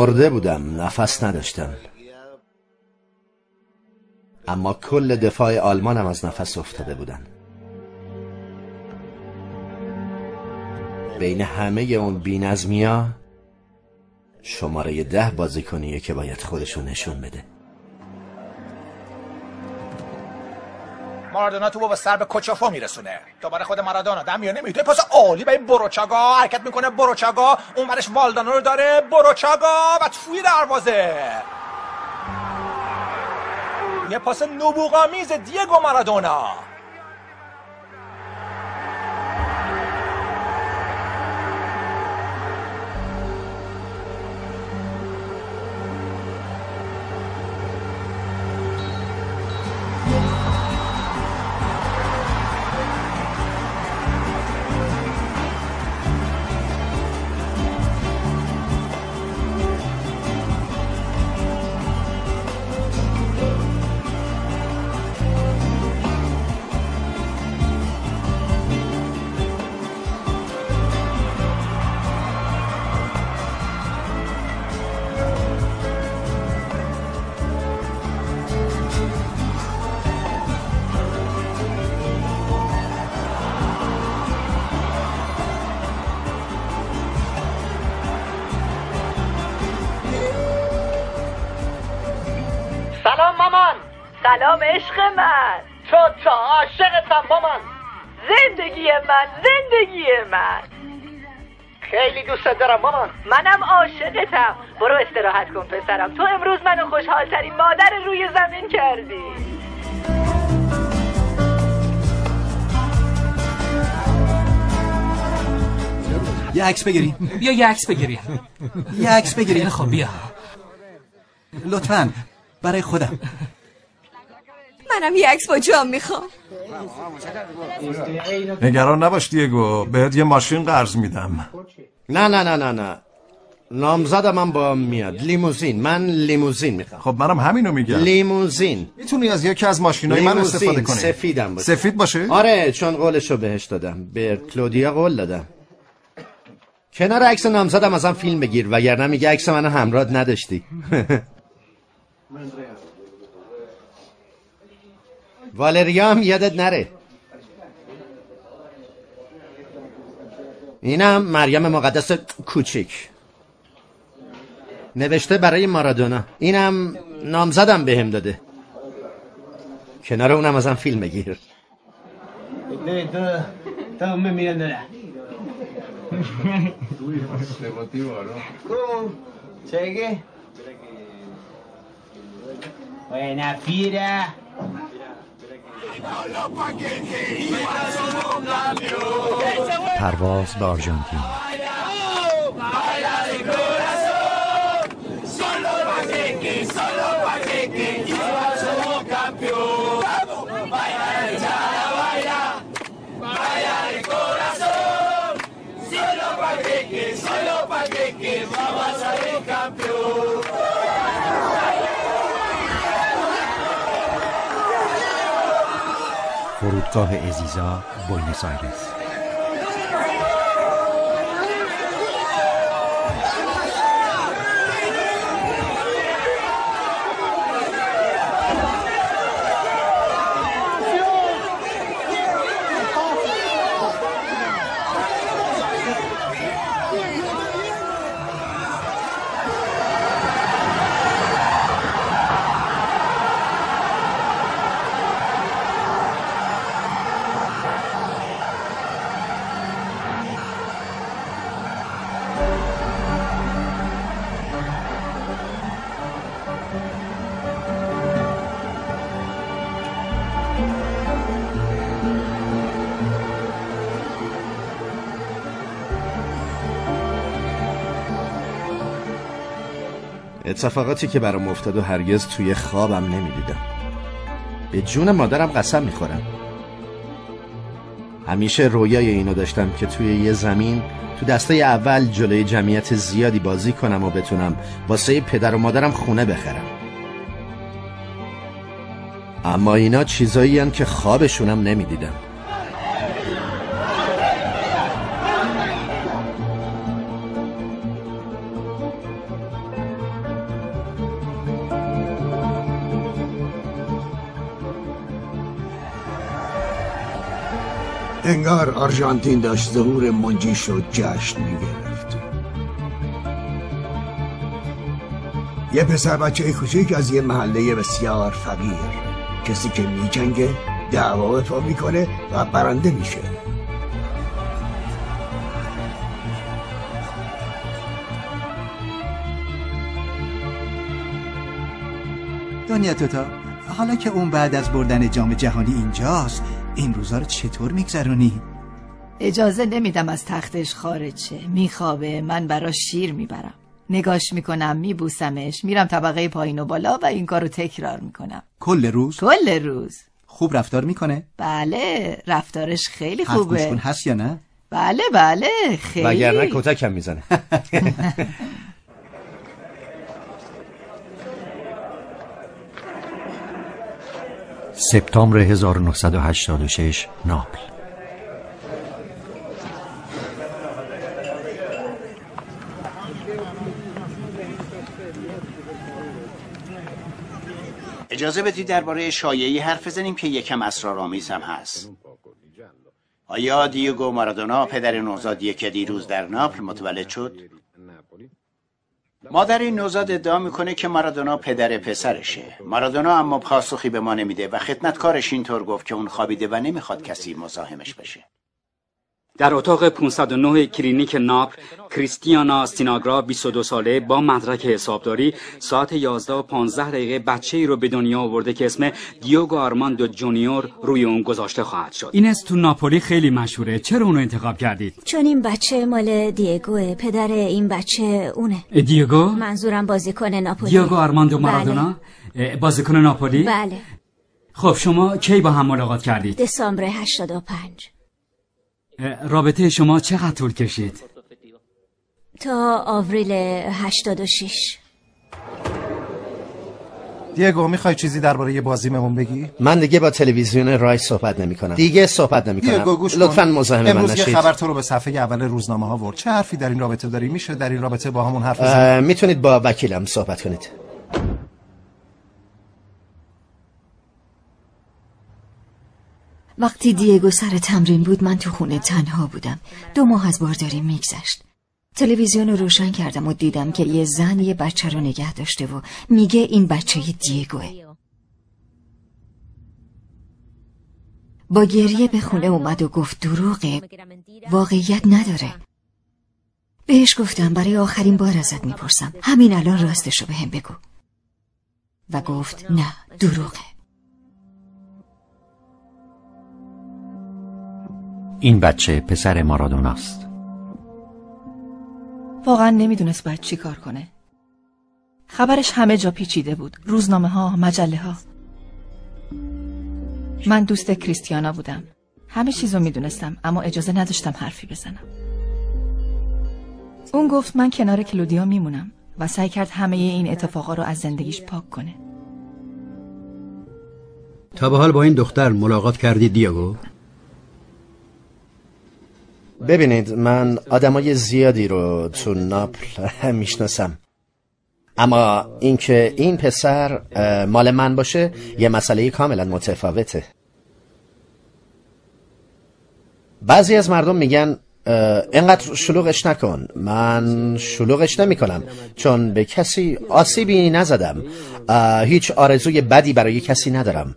مرده بودم نفس نداشتم. اما کل دفاع آلمانم از نفس افتاده بودن. بین همه اون بینظمیا شماره ده بازیکنیه که باید خودشو نشون بده. مارادونا تو با سر به کوچافو میرسونه. دوباره خود مارادونا دم میانه میده پاس عالی به بروچاگا. حرکت می‌کنه بروچاگا. اون ورش والدانو رو داره. بروچاگا. و توی دروازه. یه پاس نبوغامیز دیگو مارادونا سلام عشق من. چو چو عاشقتم مامان زندگی من زندگی من. خیلی دوست دارم مامان. منم عاشقتم. برو استراحت کن پسرم. تو امروز منو خوشحالترین مادر روی زمین کردی. یه عکس بگیریم بیا یه عکس بگیریم یه عکس بگیریم خب بیا. لطفا. برای خودم. منم یه عکس با جام می‌خوام. نگران نباش دیگو بهت یه ماشین قرض میدم. نه نه نه نه نه. نامزدم من با میاد. لیموزین. من لیموزین می‌خوام. خب منم همینو میگم. لیموزین. می‌تونی از یکی از ماشینای من لیموزین، استفاده کنی. سفیدم باشه. سفید باشه؟ آره چون قولشو بهش دادم. به کلودیا قول دادم. کنار عکس نامزدم ازم فیلم بگیر وگرنه میگه عکس منو همراه نداشتی. والریا هم یادت نره. اینم مریم مقدس کوچیک نوشته برای مارادونا. اینم نامزدم بهم داده. کنار اونم ازم فیلم بگیر. پرواز به آرژانتین. فرودگاه ازیزا بوینس آیرس. اتفاقاتی که برام افتاد و هرگز توی خوابم نمی‌دیدم. به جون مادرم قسم می‌خورم. همیشه رویای اینو داشتم که توی یه زمین تو دسته اول جلوی جمعیت زیادی بازی کنم و بتونم واسه پدر و مادرم خونه بخرم. اما اینا چیزایی که خوابشونم نمی‌دیدم. انگار آرژانتین داشت ظهور منجیش رو جشن می‌گرفت. یه پسر بچه کوچیک از یه محله بسیار فقیر. کسی که میجنگه دعوا پا می‌کنه و برنده میشه. دنیا توتا حالا که اون بعد از بردن جام جهانی اینجاست این روزا رو چطور میگذرونی؟ اجازه نمیدم از تختش خارج شه میخوابه. من براش شیر می‌برم. نگاش می‌کنم میبوسمش. میرم طبقه پایین و بالا و این کارو تکرار می‌کنم. کل روز؟ کل روز. خوب رفتار می‌کنه؟ بله. رفتارش خیلی خوبه. هست یا نه؟ بله بله. خیلی. وگرنه کتکم می‌زنه. سپتامبر 1986 ناپل. اجازه بدید درباره شایعی حرف بزنیم که یکم اسرارآمیز هم هست. آیا دیگو مارادونا پدر نوزادیه که دیروز در ناپل متولد شد مادر این نوزاد ادعا می‌کنه که مارادونا پدر پسرشه. مارادونا اما پاسخی به ما نمیده و خدمتکارش اینطور گفت که اون خوابیده و نمی‌خواد کسی مزاحمش بشه. در اتاق 509 کلینیک ناپل کریستیانا سیناگرا 22 ساله با مدرک حسابداری ساعت 11 و 15 دقیقه بچه ای رو به دنیا آورده که اسم دیگو آرماندو جونیور روی اون گذاشته خواهد شد. این اسم تو ناپولی خیلی مشهوره. چرا اونو انتخاب کردید؟ چون این بچه مال دیگوه پدر این بچه اونه. دیگو؟ منظورم بازیکن ناپولی. دیگو آرماندو مارادونا؟ اه، بازیکن ناپولی؟ بله. خب شما کی با هم ملاقات کردید؟ دسامبر 85 اه، رابطه شما چقدر طول کشید؟ تا آوریل 86 دیگو می‌خوای چیزی درباره یه بازیممون بگی؟ من دیگه با تلویزیون رای صحبت نمی کنم دیگه صحبت نمی دیگو کنم گوش کن. لطفا مزاحم من امروز یه نشید. خبر تو رو به صفحه اول روزنامه ها ورد. چه حرفی در این رابطه داری؟ میشه در این رابطه با همون حرف بزنی؟ می‌تونید با وکیلم صحبت کنید. وقتی دیگو سر تمرین بود من تو خونه تنها بودم. دو ماه از بارداری میگذشت. تلویزیون رو روشن کردم و دیدم که یه زن یه بچه رو نگه داشته و میگه این بچه دیگوه. با گریه به خونه اومد و گفت دروغه واقعیت نداره. بهش گفتم برای آخرین بار ازت می‌پرسم. همین الان راستشو به هم بگو. و گفت نه دروغه. این بچه پسر مارادوناست. واقعا نمی‌دونست باید چی کار کنه. خبرش همه جا پیچیده بود. روزنامه ها مجله ها من دوست کریستیانا بودم. همه چیزو می‌دونستم اما اجازه نداشتم حرفی بزنم. اون گفت من کنار کلودیا میمونم و سعی کرد همه این اتفاقا رو از زندگیش پاک کنه. تا به حال با این دختر ملاقات کردی دیگو؟ ببینید من آدمای زیادی رو تو ناپل می‌شناسم. اما اینکه این پسر مال من باشه یه مسئله کاملا متفاوته. بعضی از مردم میگن اینقدر شلوغش نکن. من شلوغش نمی کنم چون به کسی آسیبی نزدم. هیچ آرزوی بدی برای کسی ندارم.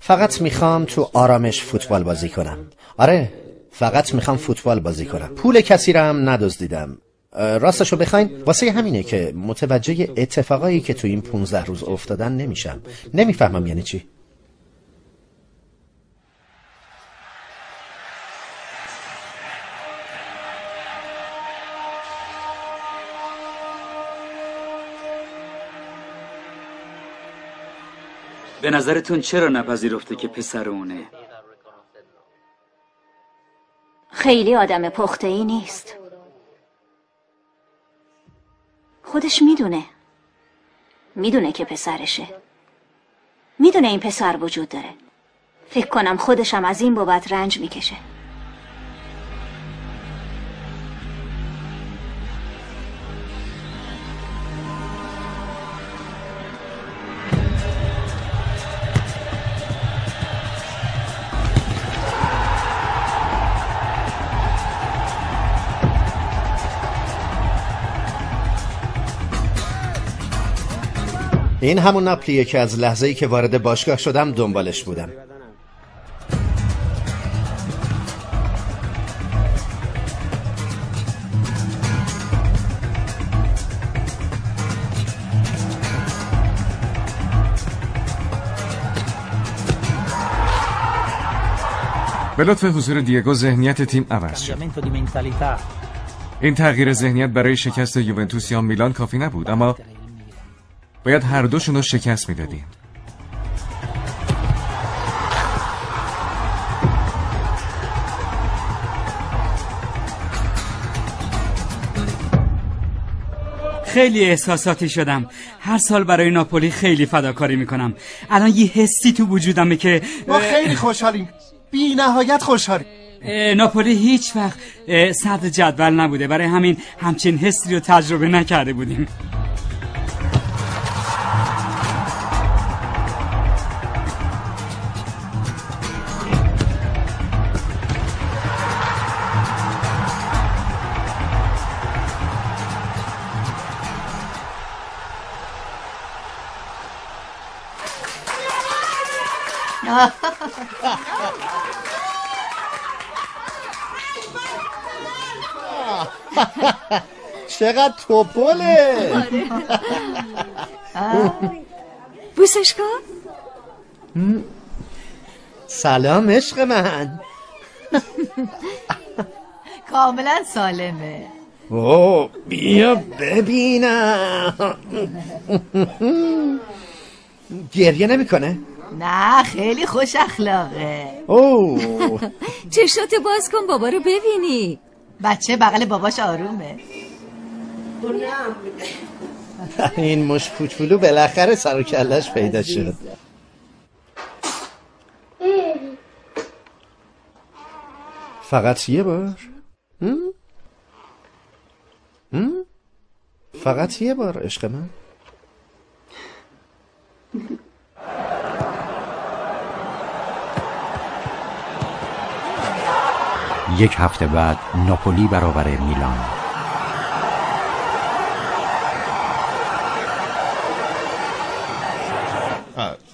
فقط می‌خوام تو آرامش فوتبال بازی کنم. آره فقط می‌خوام فوتبال بازی کنم. پول کسی را هم ندزدیدم. راستشو بخواین واسه همینه که متوجه اتفاقایی که تو این 15 روز افتادن نمیشم. نمی‌فهمم یعنی چی. به نظرتون چرا نپذیرفته که پسر اونه؟ خیلی آدم پخته ای نیست. خودش می‌دونه. می‌دونه که پسرشه. می‌دونه این پسر وجود داره. فکر کنم خودشم از این بابت رنج می‌کشه. این همون ناپلیه که از لحظه ای که وارد باشگاه شدم دنبالش بودم. به لطف حضور دیگو ذهنیت تیم عوض شد. این تغییر ذهنیت برای شکست یوونتوس یا میلان کافی نبود اما باید هر دوشون رو شکست می‌دادیم. خیلی احساساتی شدم. هر سال برای ناپولی خیلی فداکاری می‌کنم. الان یه حسی تو وجودمه که ما خیلی خوشحالیم. بی نهایت خوشحالیم. ناپولی هیچ وقت صدر جدول نبوده. برای همین همچین حسی رو تجربه نکرده بودیم. چقدر توپله. بوسش کن سلام عشق من. کاملا سالمه. او بیا ببینم. گریه نمی‌کنه؟ نه خیلی خوش اخلاقه. او چشاتو باز کن بابا رو ببینی. بچه بغل باباش آرومه. این مش کوچولو بالاخره سر و کلش پیدا شد. فقط یه بار؟ فقط یه بار عشق من. یک هفته بعد ناپولی برابر میلان.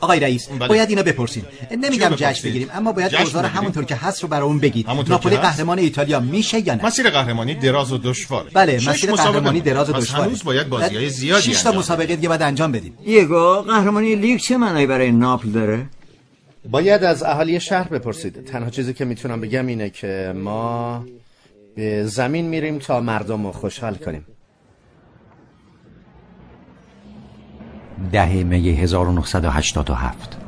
آقای رئیس بله. باید اینو بپرسین نمیگم جشن بپرسید؟ بگیریم اما باید اوضاع؟ همونطور که هست رو برامون بگید همونطور ناپولی؟ قهرمان ایتالیا میشه یا نه مسیر قهرمانی دراز و دشواره بله مسیر قهرمانی. دراز و دشواره هنوز باید بازی های زیادی شش تا انجام مسابقه دیگه باید انجام بدیم دیگو قهرمانی لیگ چه معنایی برای ناپل داره؟ باید از اهالی شهر بپرسید تنها چیزی که می‌تونم بگم اینه که ما به زمین میریم تا مردم رو خوشحال کنیم ده می 1987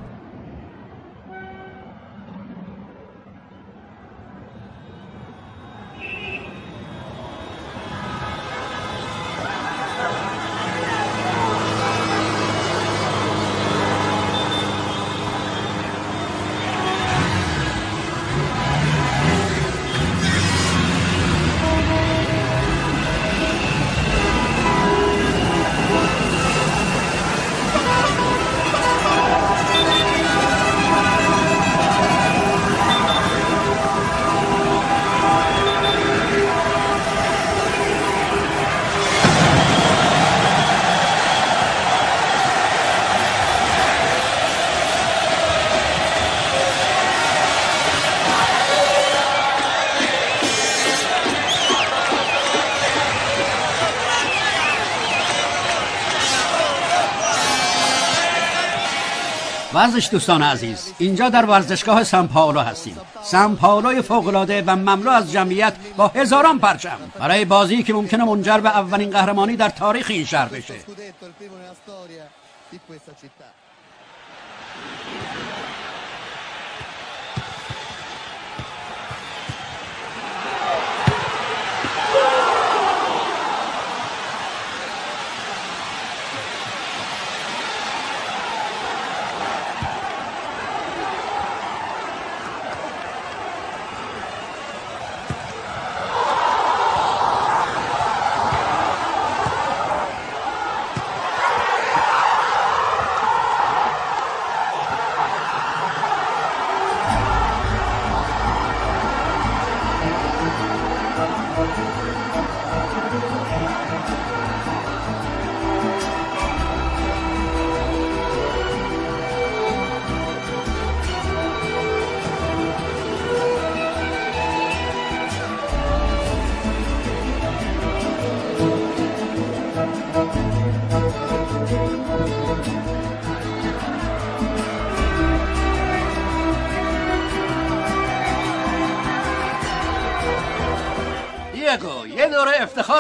ورزش دوستان عزیز اینجا در ورزشگاه سان پائولو هستیم. سان پائولوی فوق‌العاده و مملو از جمعیت با هزاران پرچم. برای بازی که ممکنه منجر به اولین قهرمانی در تاریخ این شهر بشه.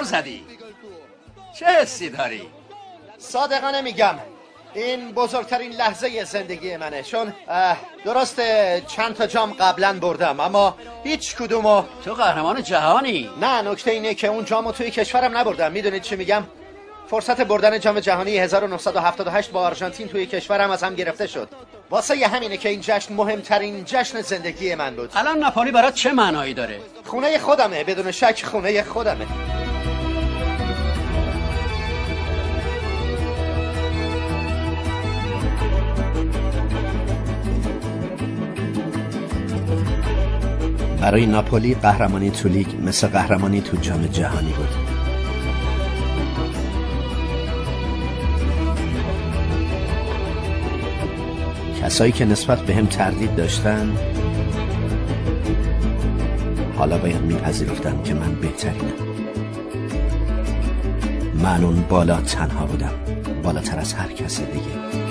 افتخار زدی. چه حسی داری؟ صادقانه میگم این بزرگترین لحظه زندگی منه. چون اه، درسته چند تا جام قبلا بردم اما هیچ کدومو تو قهرمان جهانی. نه نکته اینه که اون جامو توی کشورم نبردم. می‌دونید چی میگم؟ فرصت بردن جام جهانی 1978 با آرژانتین توی کشورم از هم گرفته شد. واسه ی همینه که این جشن مهمترین جشن زندگی من بود. الان ناپولی برات چه معنایی داره؟ خونه خودمه بدون شک خونه خودمه. برای ناپولی قهرمانی تو لیگ مثل قهرمانی تو جام جهانی بود. کسایی که نسبت به هم تردید داشتن حالا باید میپذیرفتن که من بهترینم. من اون بالا تنها بودم. بالاتر از هر کس دیگه.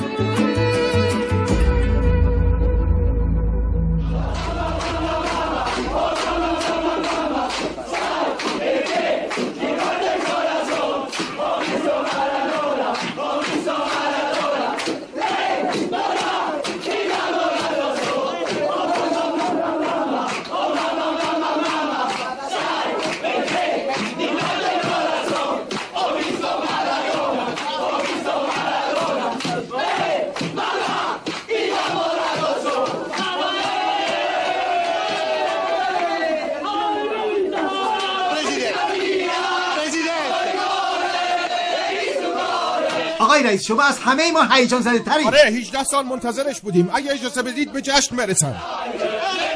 رئیس شما از همه ما هیجان زده تری آره 18 سال منتظرش بودیم. اگه اجازه بدید به جشن برسم.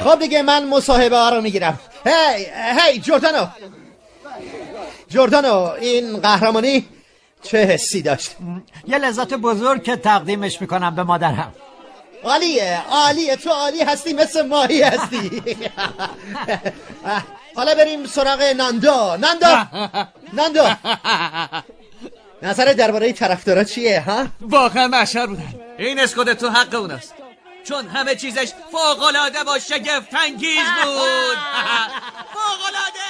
خب دیگه من مصاحبه ها رو می‌گیرم. هی هی جردانو. جردانو این قهرمانی چه حسی داشت؟ یه لذت بزرگ که تقدیمش می‌کنم به مادرم. عالیه عالیه. تو عالی هستی مثل ماهی هستی. حالا بریم سراغ ناندا ناندا ناندو. نظر درباره طرفدارا چیه ها؟ واقعا محشر بودن. این اسکود تو حق اوناست. چون همه چیزش فوقلاده و شگفت انگیز بود. فوقلاده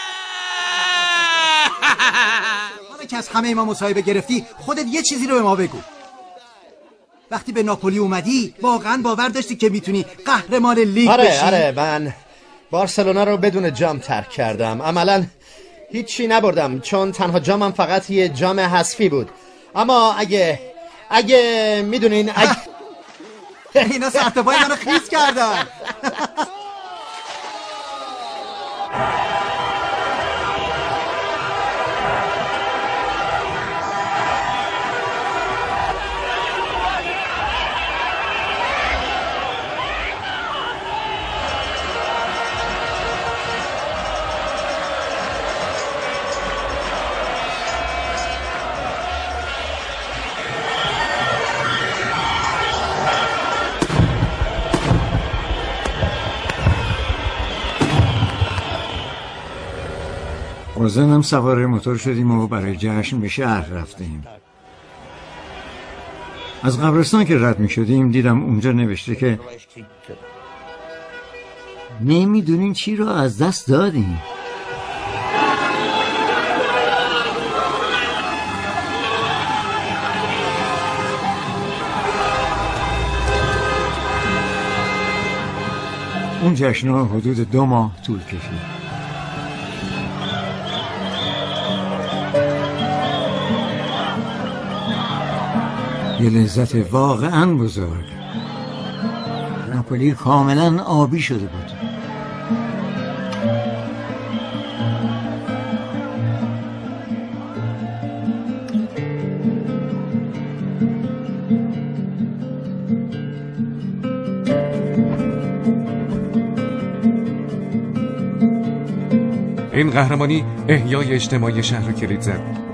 حالا که از همه ما مصاحبه گرفتی خودت یه چیزی رو به ما بگو. وقتی به ناپولی اومدی واقعا باور داشتی که می‌تونی قهرمان لیگ آره بشی. آره من بارسلونا رو بدون جام ترک کردم. عملا هیچی نبردم چون تنها جامم فقط یه جام حذفی بود. اما اگه اگه می‌دونین اگه اینا سخت پای منو خیز کردن. با زنم سوار موتور شدیم و برای جشن به شهر رفتیم. از قبرستان که رد می شدیم دیدم اونجا نوشته که نمی‌دونین چی رو از دست دادیم اون جشنها حدود دو ماه طول کشید. یه لذت واقعا بزرگ. ناپولی کاملا آبی شده بود. این قهرمانی احیای اجتماعی شهر را کلید زد.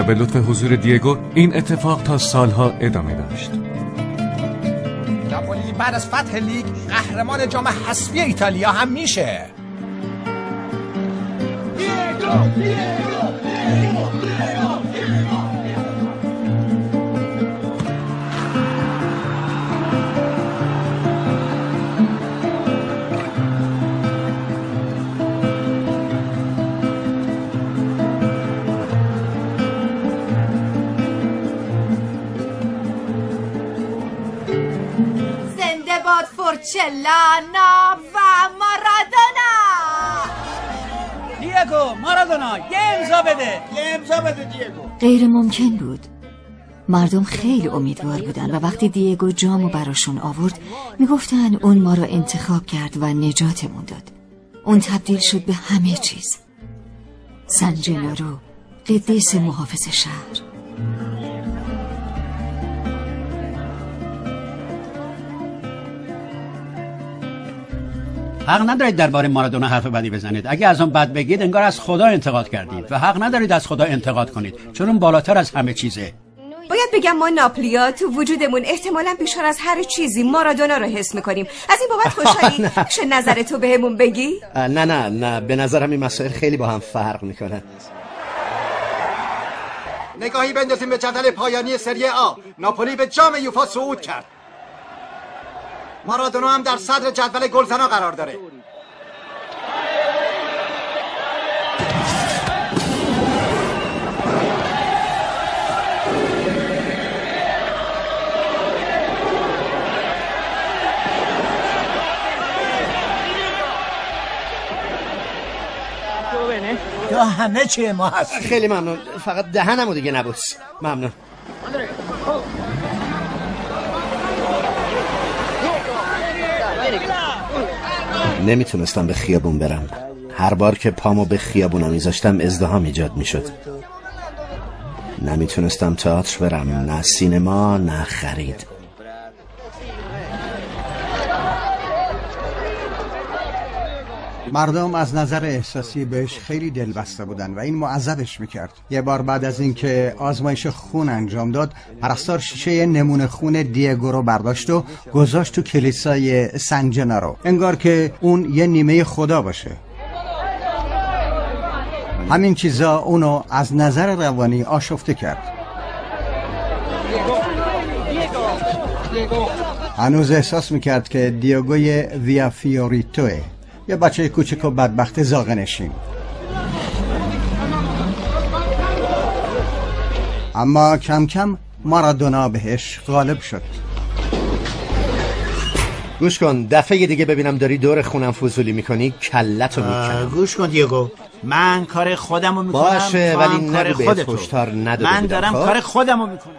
و به لطف حضور دیگو این اتفاق تا سالها ادامه داشت. ناپولی بعد از فتح لیگ قهرمان جام حذفی ایتالیا هم میشه. زنده باد فورچلانا و مارادونا دیگو مارادونا یه امضا بده یه امضا بده دیگو غیر ممکن بود. مردم خیلی امیدوار بودن و وقتی دیگو جامو براشون آورد می‌گفتن اون ما رو انتخاب کرد و نجاتمون داد. اون تبدیل شد به همه چیز. سنجنارو قدیس محافظ شهر. حق ندارید درباره مارادونا حرف بدی بزنید. اگه از اون بد بگید انگار از خدا انتقاد کردید و حق ندارید از خدا انتقاد کنید. چون اون بالاتر از همه چیزه. باید بگم ما ناپلیا تو وجودمون احتمالا بیشتر از هر چیزی مارادونا رو حس می‌کنیم. از این بابت خوشحالی میشه نظر تو بهمون بگی؟ نه نه نه. به نظرم این مسائل خیلی با هم فرق می‌کنن نگاهی بندازیم به جدول پایانی سری آ. ناپولی به جام یوفا صعود کرد. مارادونا هم در صدر جدول گلزنا قرار داره. یا همه چی ما هست خیلی ممنون. فقط دهنمو دیگه نبوس. ممنون. نمی‌تونستم به خیابون برم. هر بار که پامو به خیابونا میذاشتم ازدهام ایجاد می‌شد. نمی‌تونستم تئاتر برم. نه سینما نه خرید. مردم از نظر احساسی بهش خیلی دل بسته بودن و این معذبش می‌کرد. یه بار بعد از اینکه آزمایش خون انجام داد پرستار شیشه نمونه خون دیگو رو برداشت و گذاشت تو کلیسای سنجنا رو. انگار که اون یه نیمه خدا باشه. همین چیزا اونو از نظر روانی آشفته کرد. هنوز احساس می‌کرد که دیوگوی ویا فیوریتوه یه بچه کوچک و بدبخت زاغه نشین. اما کم کم مارادونا بهش غالب شد. گوش کن دفعه دیگه ببینم داری دور خونم فضولی می‌کنی کلتو می‌کنم گوش کن دیگو. من کار خودم رو می‌کنم باشه ولی کار نگو نداده من دارم خب؟ کار خودم رو می‌کنم.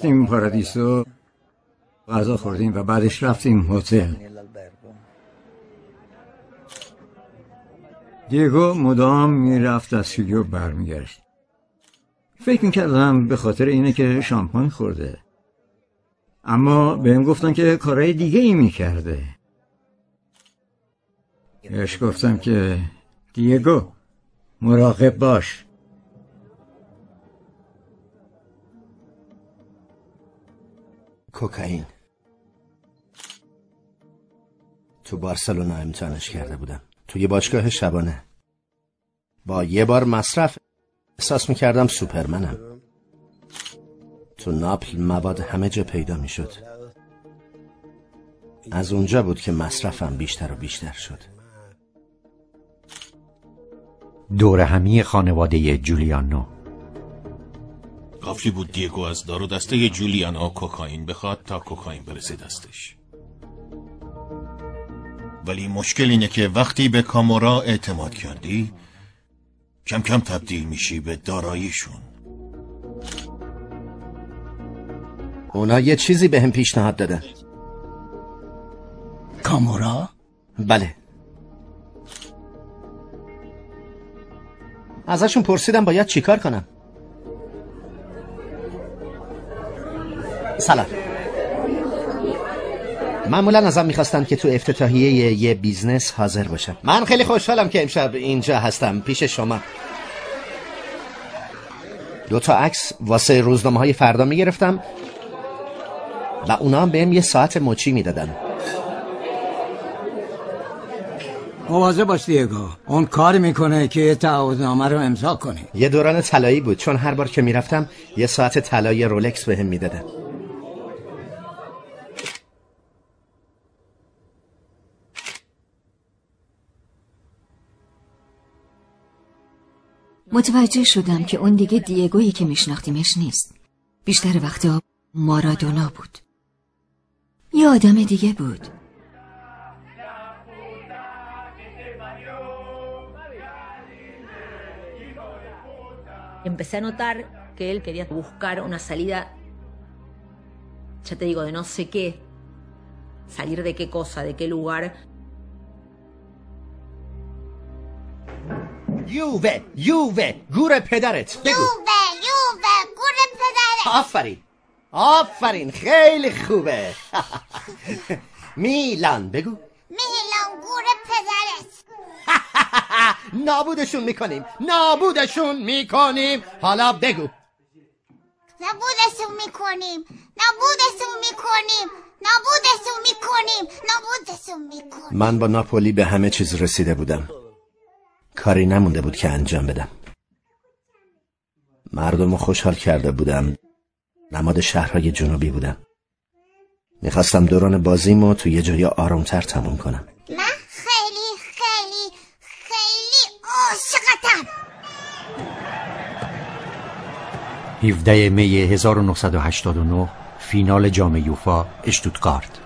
رفتیم پارادیسو غذا خوردیم و بعدش رفتیم هتل. دیگو مدام می‌رفت از سیلیو برمیگشت. فکر می‌کردم به خاطر اینه که شامپاین خورده. اما بهم گفتن که کارهای دیگه ای می‌کرده. بهش گفتم که دیگو مراقب باش. کوکائین. تو بارسلونا امتحانش کرده بودم. تو یه باشگاه شبانه. با یه بار مصرف احساس می‌کردم سوپرمنم. تو ناپل مواد همه جا پیدا می‌شد. از اونجا بود که مصرفم بیشتر و بیشتر شد. دور همی خانواده جولیانو. کافی بود دیگو از دار و دسته جولیانا کوکائین بخواد تا کوکائین برسه دستش. ولی مشکل اینه که وقتی به کامورا اعتماد کردی کم کم تبدیل میشی به داراییشون. اونا یه چیزی به هم پیشنهاد دادن. کامورا؟ بله. ازشون پرسیدم باید چیکار کنم. سلام. معمولا ازم می‌خواستن که تو افتتاحیه یه بیزنس حاضر باشم. من خیلی خوشحالم که امشب اینجا هستم پیش شما. دو تا عکس واسه روزنامه های فردا می‌گرفتم و اونا هم بهم یه ساعت مچی می‌دادن. مواظب باش دیگو. اون کاری می‌کنه که تعهدنامه رو امضا کنی. یه دوران طلایی بود. چون هر بار که می‌رفتم یه ساعت طلایی رولکس بهم می‌دادن. متوجه شدم که اون دیگه دیگویی که میشناختیمش نیست بیشتر وقتا مارادونا بود یه آدم دیگه بود Empecé a notar que él quería buscar una salida, ya te digo, de no sé qué, salir de qué cosa, de qué lugar. یووه یووه گور پدرت. بگو. یووه یووه گور پدرت. آفرین. آفرین. خیلی خوبه. میلان بگو. میلان گور پدرت. نابودشون می‌کنیم. نابودشون می‌کنیم. حالا بگو. نابودشون می‌کنیم. نابودشون می‌کنیم. نابودشون می‌کنیم. نابودشون می‌کنیم. من با ناپولی به همه چیز رسیده بودم. کاری نمونده بود که انجام بدم. مردم رو خوشحال کرده بودم. نماد شهرهای جنوبی بودم. می‌خواستم دوران بازیمو تو یه جای آرومتر تموم کنم. من خیلی خیلی خیلی عاشقتم. 17 می 1989 فینال جام یوفا اشتوتگارت.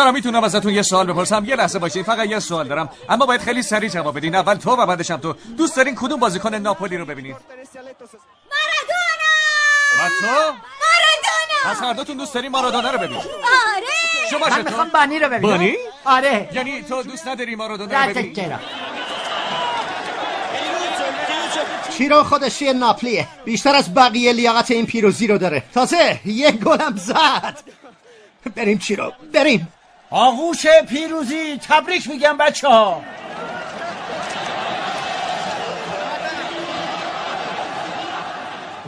دخترم می‌تونم ازتون یه سوال بپرسم. یه لحظه باشین فقط یه سوال دارم. اما باید خیلی سریع جواب بدین. اول تو و بعدش هم تو. دوست دارین کدوم بازیکن ناپولی رو ببینید و تو؟ مارادونا! پس هر دوتون دوست دارین مارادونا رو ببینید آره! شما من؟ می‌خوام بانی رو ببینم. بانی؟ آره! یعنی تو دوست نداری مارادونا رو نه ببینی؟ چرا چیرو خودش یه ناپلیه؟ بیشتر از بقیه لیاقت این پیروزی رو داره. تازه یه گلم زد. بریم چیرو بریم. آغوش پیروزی تبریک میگم بچه ها.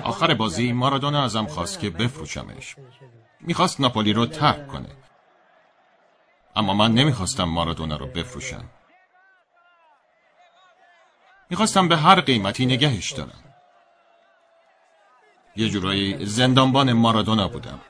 آخر بازی مارادونا ازم خواست که بفروشمش. می‌خواست ناپولی رو ترک کنه. اما من نمی‌خواستم مارادونا رو بفروشم. می‌خواستم به هر قیمتی نگهش دارم. یه جورایی زندانبان مارادونا بودم.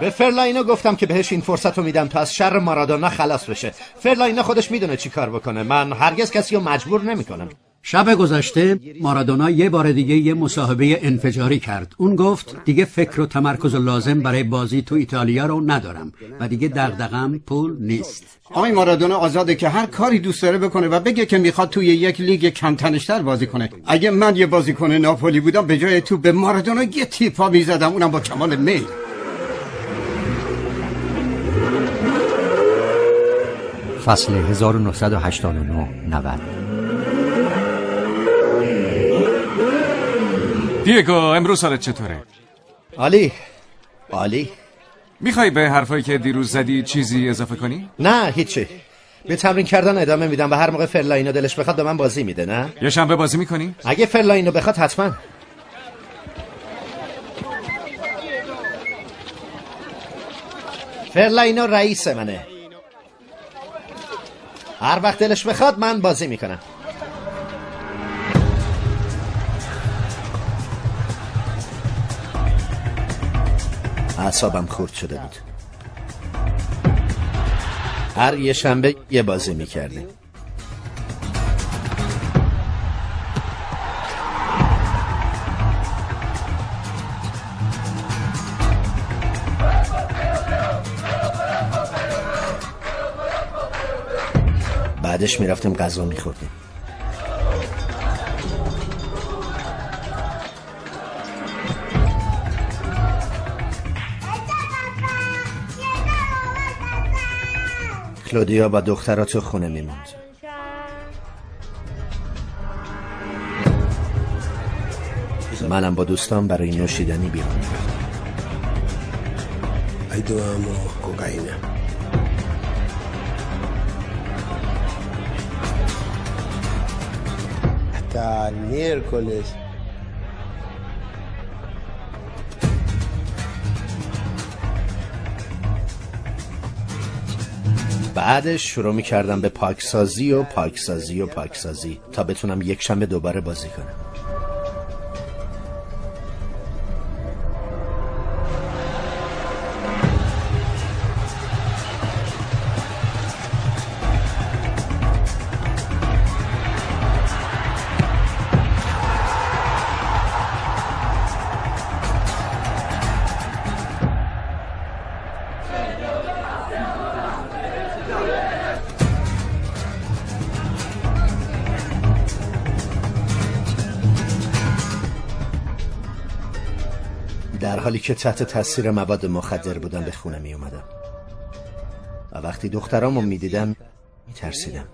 به فرلاینو گفتم که بهش این فرصت رو میدم تا از شر مارادونا خلاص بشه. فرلاینو خودش می‌دونه چی کار بکنه. من هرگز کسی رو مجبور نمی‌کنم. شب گذشته مارادونا یه بار دیگه یه مصاحبه انفجاری کرد. اون گفت دیگه فکر و تمرکز لازم برای بازی تو ایتالیا رو ندارم و دیگه دغدغم پول نیست. آقای مارادونا آزاده که هر کاری دوست داره بکنه و بگه که می‌خواد توی یک لیگ کم تنشتر بازی کنه. اگه من یه بازیکن ناپولی بودم به جای تو به مارادونا یه تیپا می‌زدم. اونم با کمال میل. فصل 1989 90 دیگو امروز حالت چطوره؟ عالی عالی می‌خوای به حرفایی که دیروز زدی چیزی اضافه کنی؟ نه هیچی به تمرین کردن ادامه میدم و هر موقع فرلاینو دلش بخواد به من بازی میده نه یه شنبه بازی می‌کنی؟ اگه فرلاینو بخواد حتما فرلاینو رئیس منه هر وقت دلش بخواد من بازی می‌کنم. اعصابم خورد شده بود. هر یه شنبه یه بازی می‌کردیم. بعدش می‌رفتیم غذا میخوردیم. کلودیا با دخترها تو خونه میموند. منم با دوستان برای نوشیدنی بیرون می‌رفتم. Hasta el miércoles. بعدش شروع می‌کردم به پاکسازی و پاکسازی و پاکسازی تا بتونم یک شنبه دوباره بازی کنم حالی که تحت تاثیر مواد مخدر بودم به خونه می اومدم و وقتی دخترامو می دیدم می ترسیدم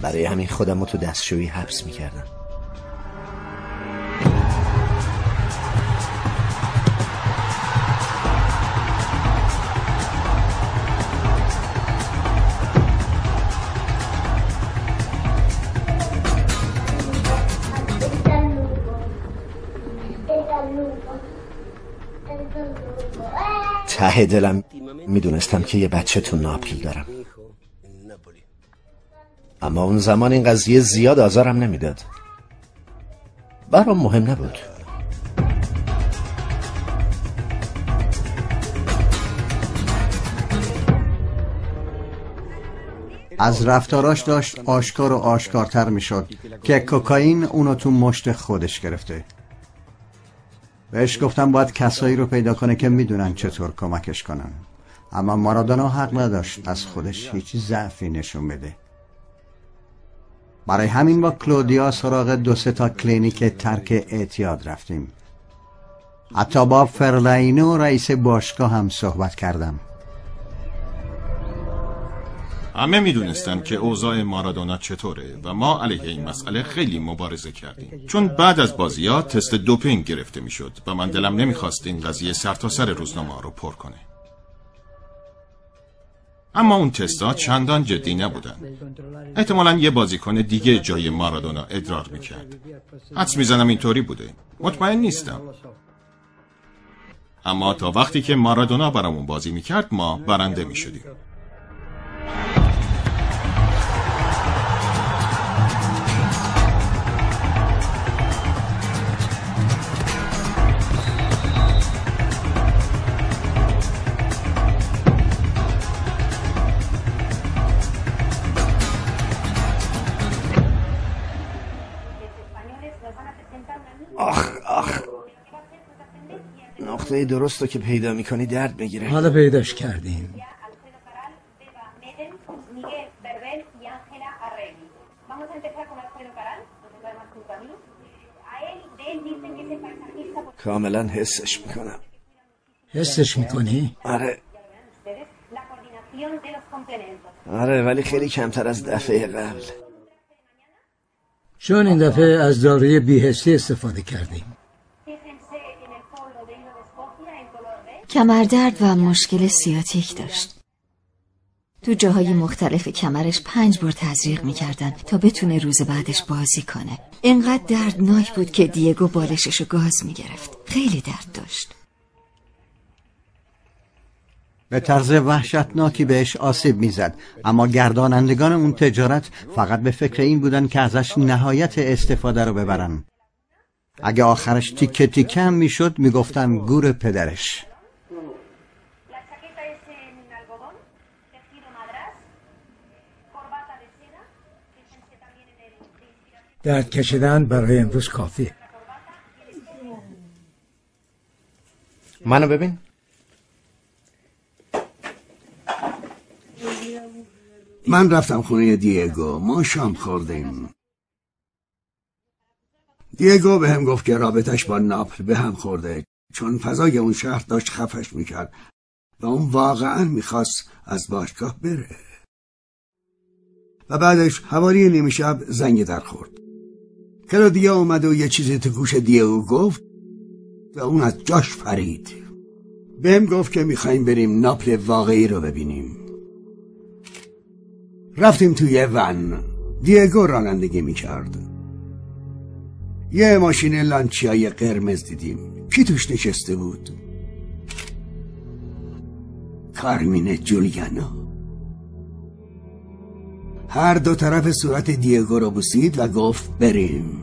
برای همین خودم رو تو دستشویی حبس می کردم ته دلم می‌دونستم که یه بچه تو ناپل دارم. اما اون زمان این قضیه زیاد آزارم نمی‌داد. برام مهم نبود. از رفتاراش داشت آشکار و آشکارتر می‌شد که کوکائین اونو تو مشت خودش گرفته. بهش گفتم باید کسایی رو پیدا کنه که می‌دونن چطور کمکش کنن. اما مارادونا حق نداشت از خودش هیچ ضعفی نشون بده. برای همین با کلودیا سراغ دو سه تا کلینیک ترک اعتیاد رفتیم. حتی با فرلاینو رئیس باشگاه هم صحبت کردم. همه می‌دونستن که اوضاع مارادونا چطوره و ما علیه این مسئله خیلی مبارزه کردیم. چون بعد از بازیات تست دوپینگ گرفته می‌شد و من دلم نمی‌خواست این قضیه سرتاسر سر روزنامه رو پر کنه. اما اون تستا چندان جدی نبودن. احتمالا یه بازیکن دیگه جای مارادونا ادرار می‌کرد. حدس می‌زنم اینطوری بوده. مطمئن نیستم. اما تا وقتی که مارادونا برامون بازی می‌کرد ما برنده می‌شدیم. نقطه درست رو که پیدا می‌کنی درد می‌گیره. حالا پیداش کردیم. کاملا حسش می‌کنم. حسش می‌کنی؟ آره. آره ولی خیلی کمتر از دفعه قبل. چون این دفعه از داروی بیهستی استفاده کردیم. کمردرد و مشکل سیاتیک داشت. تو جاهای مختلف کمرش پنج بار تزریق می‌کردن تا بتونه روز بعدش بازی کنه. اینقدر دردناک بود که دیگو بالششو گاز می‌گرفت. خیلی درد داشت. به طرز وحشتناکی بهش آسیب می‌زد. اما گردانندگان اون تجارت فقط به فکر این بودن که ازش نهایت استفاده رو ببرن. اگه آخرش تیکه هم می‌شد می‌گفتن گور پدرش. درد کشیدن برای امروز کافی منو ببین. من رفتم خونه دیگو. ما شام خوردیم. دیگو به هم گفت که رابطش با ناپل به هم خورده. چون فضای اون شهر داشت خفش می‌کرد و اون واقعا می‌خواست از باشگاه بره. و بعدش حوالی نیمه شب زنگ در خورد. کرادیا اومد و یه چیزی تو گوش دیگو گفت و اون از جاش فرید بهم گفت که می‌خوایم بریم ناپل واقعی رو ببینیم رفتیم توی ون دیگو رانندگی می‌کرد یه ماشین لانچیای قرمز دیدیم کی توش نشسته بود کارمین جولیانا هر دو طرف صورت دیگو رو بوسید و گفت بریم.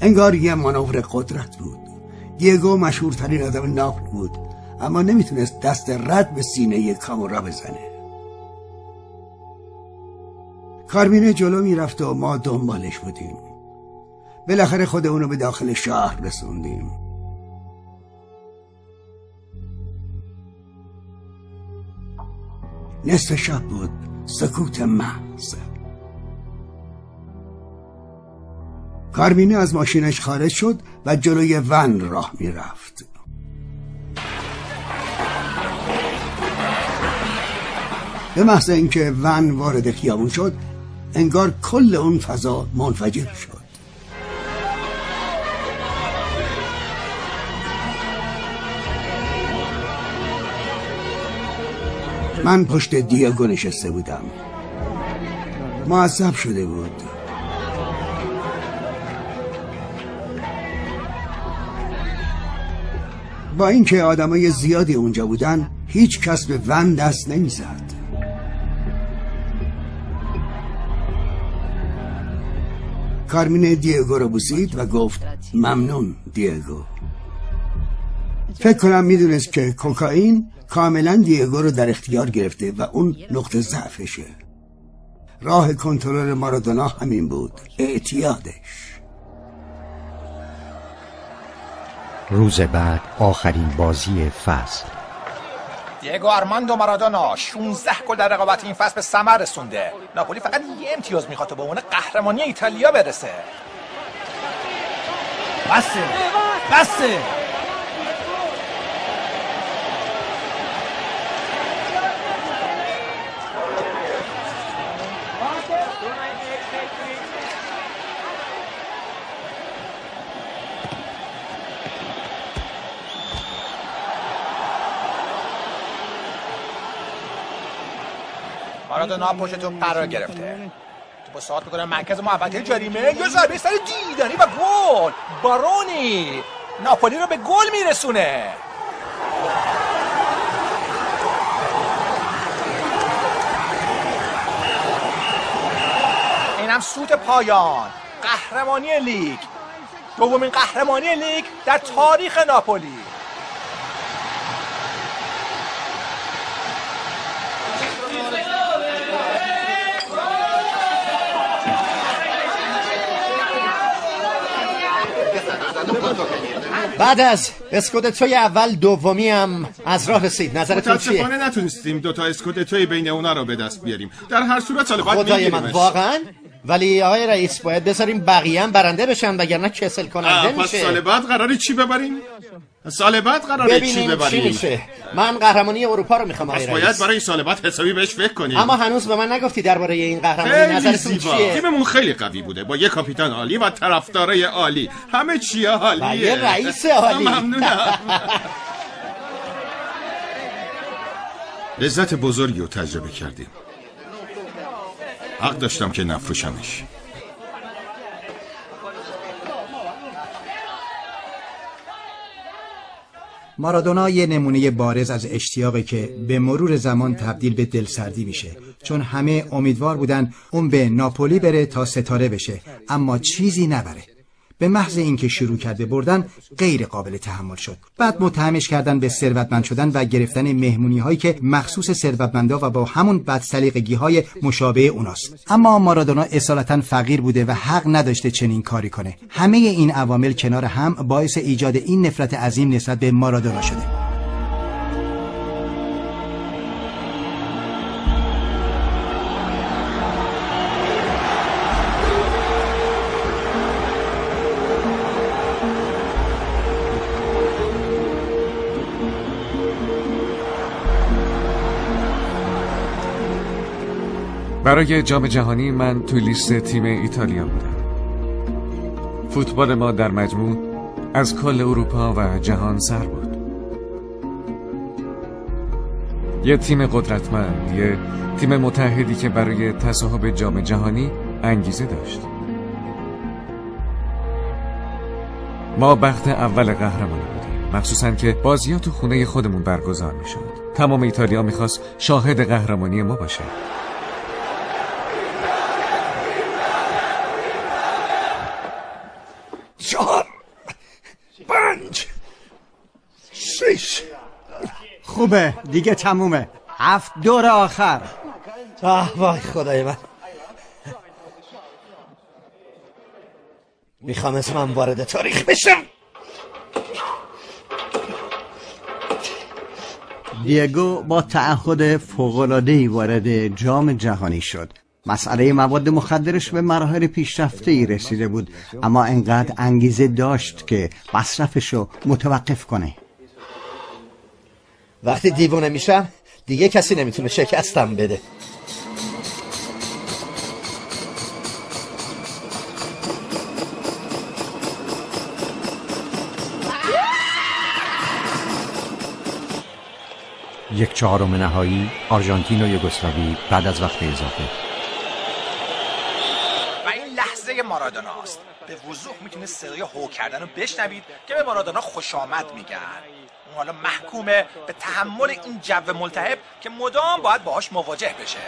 انگار یه مانور قدرت بود. دیگو مشهورترین آدم ناپل بود اما نمی‌تونست دست رد به سینه کامورا بزنه. کارمینه جلو می‌رفت و ما دنبالش بودیم. بالاخره خود اونو به داخل شهر رسوندیم. نصف شب بود. سکوت محض. کارمینه از ماشینش خارج شد و جلوی ون راه می‌رفت. به محض اینکه ون وارد خیابون شد انگار کل اون فضا منفجر شد. من پشت دیاگو نشسته بودم. معذب شده بود. با اینکه آدمای زیادی اونجا بودن هیچ کس به ون دست نمی‌زد. کارمین دیگو رو بوسید و گفت ممنون دیگو فکر کنم می‌دونست که کوکائین کاملا دیگو رو در اختیار گرفته و اون نقطه ضعفشه. راه کنترل مارادونا همین بود. اعتیادش. روز بعد آخرین بازی فصل. دیگو آرماندو مارادونا 16 گل در رقابت این فصل به ثمر رسونده. ناپولی فقط یه امتیاز می‌خواد تا به عنوان قهرمانی ایتالیا برسه. بسه. بسه. مارادونا پشت توپ قرار گرفته. تو با ساعت می‌کنه مرکز محوطه جریمه. یه ضربه سر دیدنی و گل. بارونی. ناپولی رو به گل میرسونه. اینم سوت پایان. قهرمانی لیگ. دومین قهرمانی لیگ در تاریخ ناپولی. بعد از اسکودتوی اول دومی هم از راه رسید. نظرتون چیه؟ متاسفانه نتونستیم دوتا اسکودتوی بین اونا رو به دست بیاریم. در هر صورت سال بعد خدای من. واقعا؟ ولی آقای رئیس باید بذاریم بقیه هم برنده بشن وگرنه کسل کننده پس میشه. سال بعد قراره چی ببریم؟ سال بعد قراره چی ببینیم چی ببریم؟ میشه. من قهرمانی اروپا رو می‌خوام آقای باید برای سال بعد حسابی بهش فکر کنیم. اما هنوز به من نگفتی درباره این قهرمانی نظرتون چیه؟ تیممون خیلی قوی بوده. با یه کاپیتان عالی و طرفدارای عالی. همه چی عالیه. و یه رئیس عالی. ممنونم. لذت بزرگی رو تجربه کردیم. حق داشتم که نفروشمش. مارادونا یه نمونه بارز از اشتیاقی که به مرور زمان تبدیل به دلسردی میشه. چون همه امیدوار بودن اون به ناپولی بره تا ستاره بشه. اما چیزی نبره. به محض اینکه شروع کرده بردن غیر قابل تحمل شد. بعد متهمش کردن به ثروتمند شدن و گرفتن مهمونی هایی که مخصوص ثروتمندا و با همون بدسلیقگی های مشابه اوناست. اما مارادونا اصالتا فقیر بوده و حق نداشته چنین کاری کنه. همه این عوامل کنار هم باعث ایجاد این نفرت عظیم نسبت به مارادونا شده. برای جام جهانی من توی لیست تیم ایتالیا بودم. فوتبال ما در مجموع از کل اروپا و جهان سر بود یه تیم قدرتمند یه تیم متحدی که برای تصاحب جام جهانی انگیزه داشت. ما بخت اول قهرمانی بودیم. مخصوصا که بازیات تو خونه خودمون برگزار می‌شد. تمام ایتالیا می‌خواست شاهد قهرمانی ما باشه چهار پنج شش خوبه دیگه تمومه. هفت دور آخر. آه وای خدای من. می‌خوام اسمم وارد تاریخ بشم. دیگو با تعهد فوق‌العاده‌ای وارد جام جهانی شد. مسئله مواد مخدرش به مراحل پیشرفته ای رسیده بود اما انقدر انگیزه داشت که مصرفشو متوقف کنه. وقتی دیوونه میشم دیگه کسی نمی‌تونه شکستم بده. یک چهارم نهایی آرژانتین و یوگسلاوی بعد از وقت اضافه. و این لحظه مارادوناست به وضوح می‌تونه صدای هو کردن رو بشنوید که به مارادونا خوش آمد میگن. حالا محکومه به تحمل این جو ملتهب که مدام باید باهاش مواجه بشه.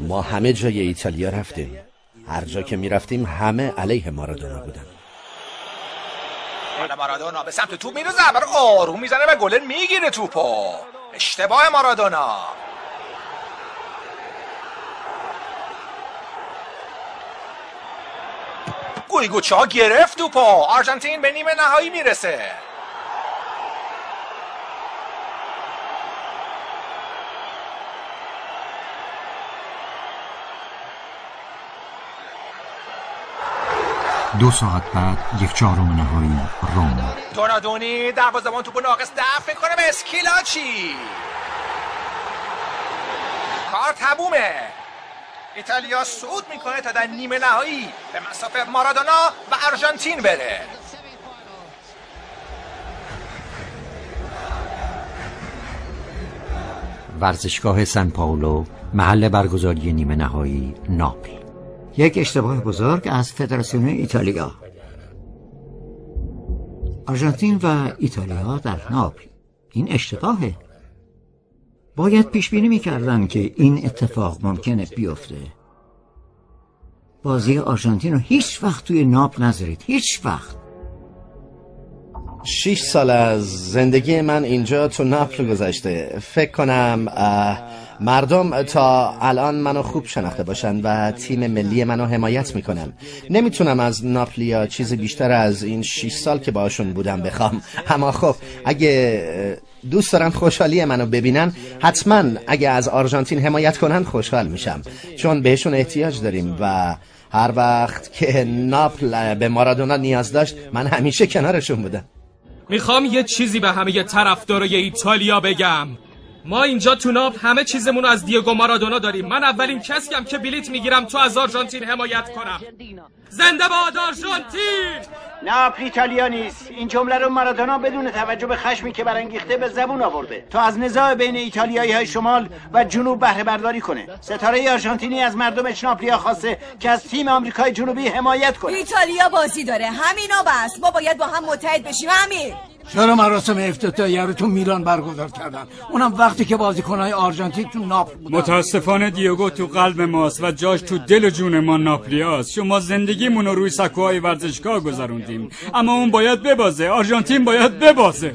ما همه جای ایتالیا رفتیم. هر جا که می‌رفتیم همه علیه مارادونا بودن. حالا مارادونا به سمت توپ میره زبر آروم می‌زنه و گلن می‌گیره توپو. اشتباه مارادونا. گویگوچه ها گرفت توپو. آرژانتین به نیمه نهایی می‌رسه. دو ساعت بعد یک چهارم نهایی روم دونادونی دروازه‌بان توپو ناقص دفع می‌کنه به اسکیلاچی کار تمومه. ایتالیا صعود می‌کنه تا در نیمه نهایی به مسافه مارادونا و آرژانتین بره. ورزشگاه سن پائولو محل برگزاری نیمه نهایی ناپل. یک اشتباه بزرگ از فدراسیون ایتالیا. آرژانتین و ایتالیا در ناپل. این اشتباهه. باید پیش بینی می‌کردن که این اتفاق ممکنه بیفته. بازی آرژانتین رو هیچ وقت توی ناپل نذارید. هیچ وقت. شیش سال از زندگی من اینجا تو ناپل گذشته. فکر کنم مردم تا الان منو خوب شناخته باشن و تیم ملی منو حمایت می‌کنن. نمی‌تونم از ناپلیا چیزی بیشتر از این 6 سال که باشون بودم بخوام. اما خب اگه دوست دارن خوشحالی منو ببینن حتما اگه از آرژانتین حمایت کنن خوشحال میشم. چون بهشون احتیاج داریم و هر وقت که ناپل به مارادونا نیاز داشت من همیشه کنارشون بودم. می‌خوام یه چیزی به همه طرفدارای ایتالیا بگم. ما اینجا تو ناپ همه چیزمون رو از دیگو مارادونا داریم. من اولین کسیم که بلیت می‌گیرم تو از آرژانتین حمایت کنم. زنده باد آرژانتین ناپل ایتالیا نیست. این جمله رو مارادونا بدون توجه به خشمی که برانگیخته به زبون آورده. تا از نزاع بین ایتالیایی های شمال و جنوب بهره برداری کنه. ستاره آرژانتینی از مردمش ناپلیا خواسته که از تیم آمریکای جنوبی حمایت کنه. ایتالیا بازی داره. همینا بس ما باید با هم متحد بشیم. همین چرا مراسم افتتاحیه رو تو میلان برگزار کردن؟ اونم وقتی که بازیکنهای آرژانتین تو ناپل بودن. متاسفانه دیوگو تو قلب ماست و جاش تو دل و جون ما ناپلیاست شما زندگیمون رو روی سکوهای ورزشگاه گذروندیم. اما اون باید ببازه. آرژانتین باید ببازه.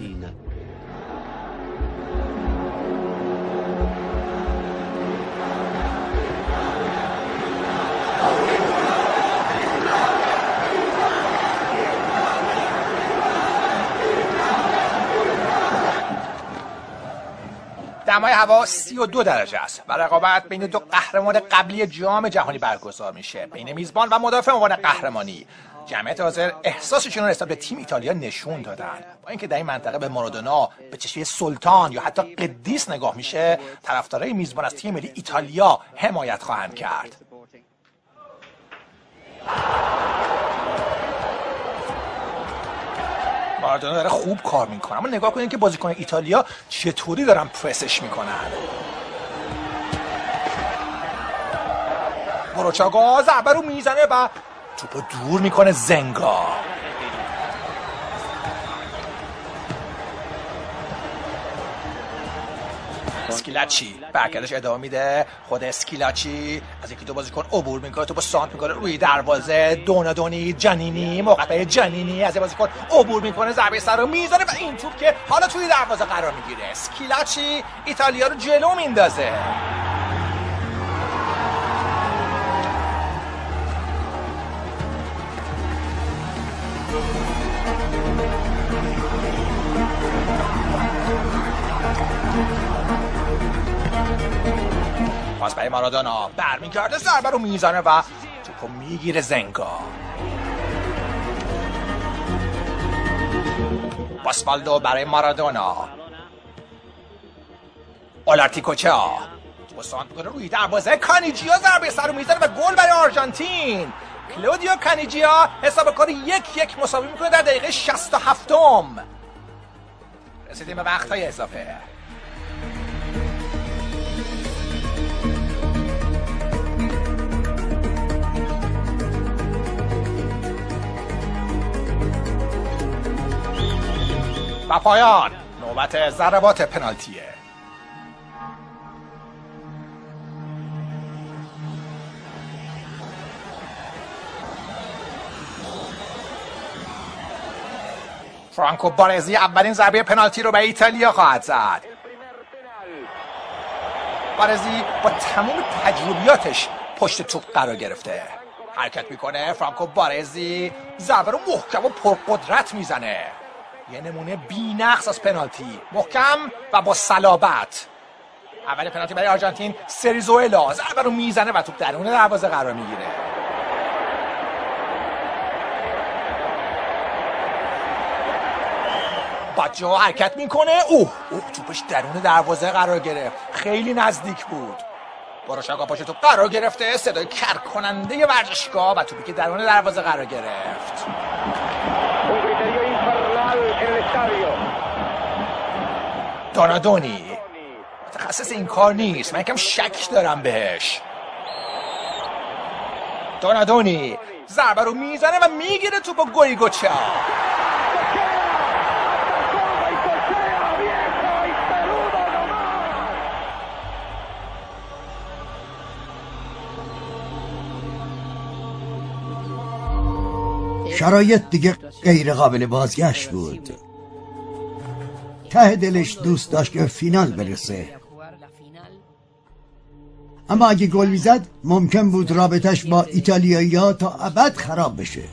دمای هوا 32 درجه است و رقابت بین دو قهرمان قبلی جام جهانی برگزار میشه. بین میزبان و مدافع عنوان قهرمانی. جمعیت حاضر احساسشون رو نسبت به تیم ایتالیا نشون دادن. با اینکه در این منطقه به مارادونا به چشمه سلطان یا حتی قدیس نگاه میشه طرفدارای میزبان از تیم ملی ایتالیا حمایت خواهند کرد. مارادونا داره خوب کار می‌کنه. اما نگاه کنید که بازیکن ایتالیا چطوری دارن پرسش می‌کنن. بروچاگا ضربه رو می‌زنه و توپو دور می‌کنه زنگا. اسکیلاچی برگردش ادامه میده. خود اسکیلاچی از یکی دو بازیکن عبور می‌کنه تو با سانت می‌کنه. روی دروازه دونادونی جنینی موقع جنینی از بازیکن عبور می‌کنه. ضربه سر رو می‌زنه و این توپ که حالا توی دروازه قرار می‌گیره. اسکیلاچی ایتالیا رو جلو میندازه. پاس برای مارادونا برمیگرده ضربه رو می‌زنه و توپو می‌گیره زنگا. باسفالدو برای مارادونا. اولارتیکوچا تو سانت می‌کنه روی دروازه. کانیجیا ضربه سر می‌زنه و گل برای آرژانتین. کلودیو کانیجیا حساب کار یک یک مساوی می‌کنه در دقیقه 67 م رسیدیم به وقت های اضافه. و پایان. نوبت ضربات پنالتیه. فرانکو بارزی اولین ضربه پنالتی رو به ایتالیا خواهد زد. بارزی با تمام تجربیاتش پشت توپ قرار گرفته. حرکت می‌کنه فرانکو بارزی. ضربه رو محکم و پرقدرت می‌زنه. یه نمونه بی نقص از پنالتی. محکم و با صلابت. اول پنالتی برای آرژانتین سریزوئلا. ضربه رو می‌زنه و توپ درون دروازه قرار می‌گیره. ها حرکت می‌کنه. اوه اوه توپش درون دروازه قرار گرفت. خیلی نزدیک بود. باروشاگا پاش توپ قرار گرفته. صدای کر کننده ورزشگاه و توپی که درون دروازه قرار گرفت. دونادونی متخصص این کار نیست. من یکم شک دارم بهش. دونادونی ضربه رو می‌زنه و می‌گیره تو با گویگوچا شرایط دیگه غیر قابل بازگشت بود. ته دلش دوست داشت که فینال برسه. اما اگه گل می‌زد ممکن بود رابطش با ایتالیایی ها تا ابد خراب بشه.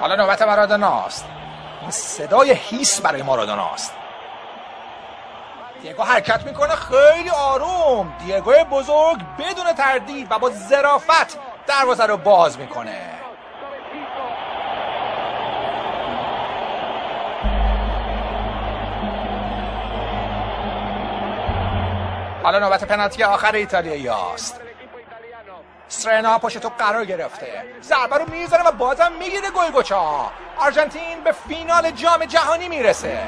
حالا نوبت مارادوناست. این صدای هیس برای مارادوناست. دیگو حرکت می‌کنه خیلی آروم. دیگو بزرگ بدون تردید و با ظرافت دروازه رو باز می‌کنه. حالا نوبت پنالتی آخر ایتالیایی هاست. سرنا پشت تو قرار گرفته. ضربه رو می‌زنه و بازم می‌گیره گلگوچا آرژانتین به فینال جام جهانی می‌رسه.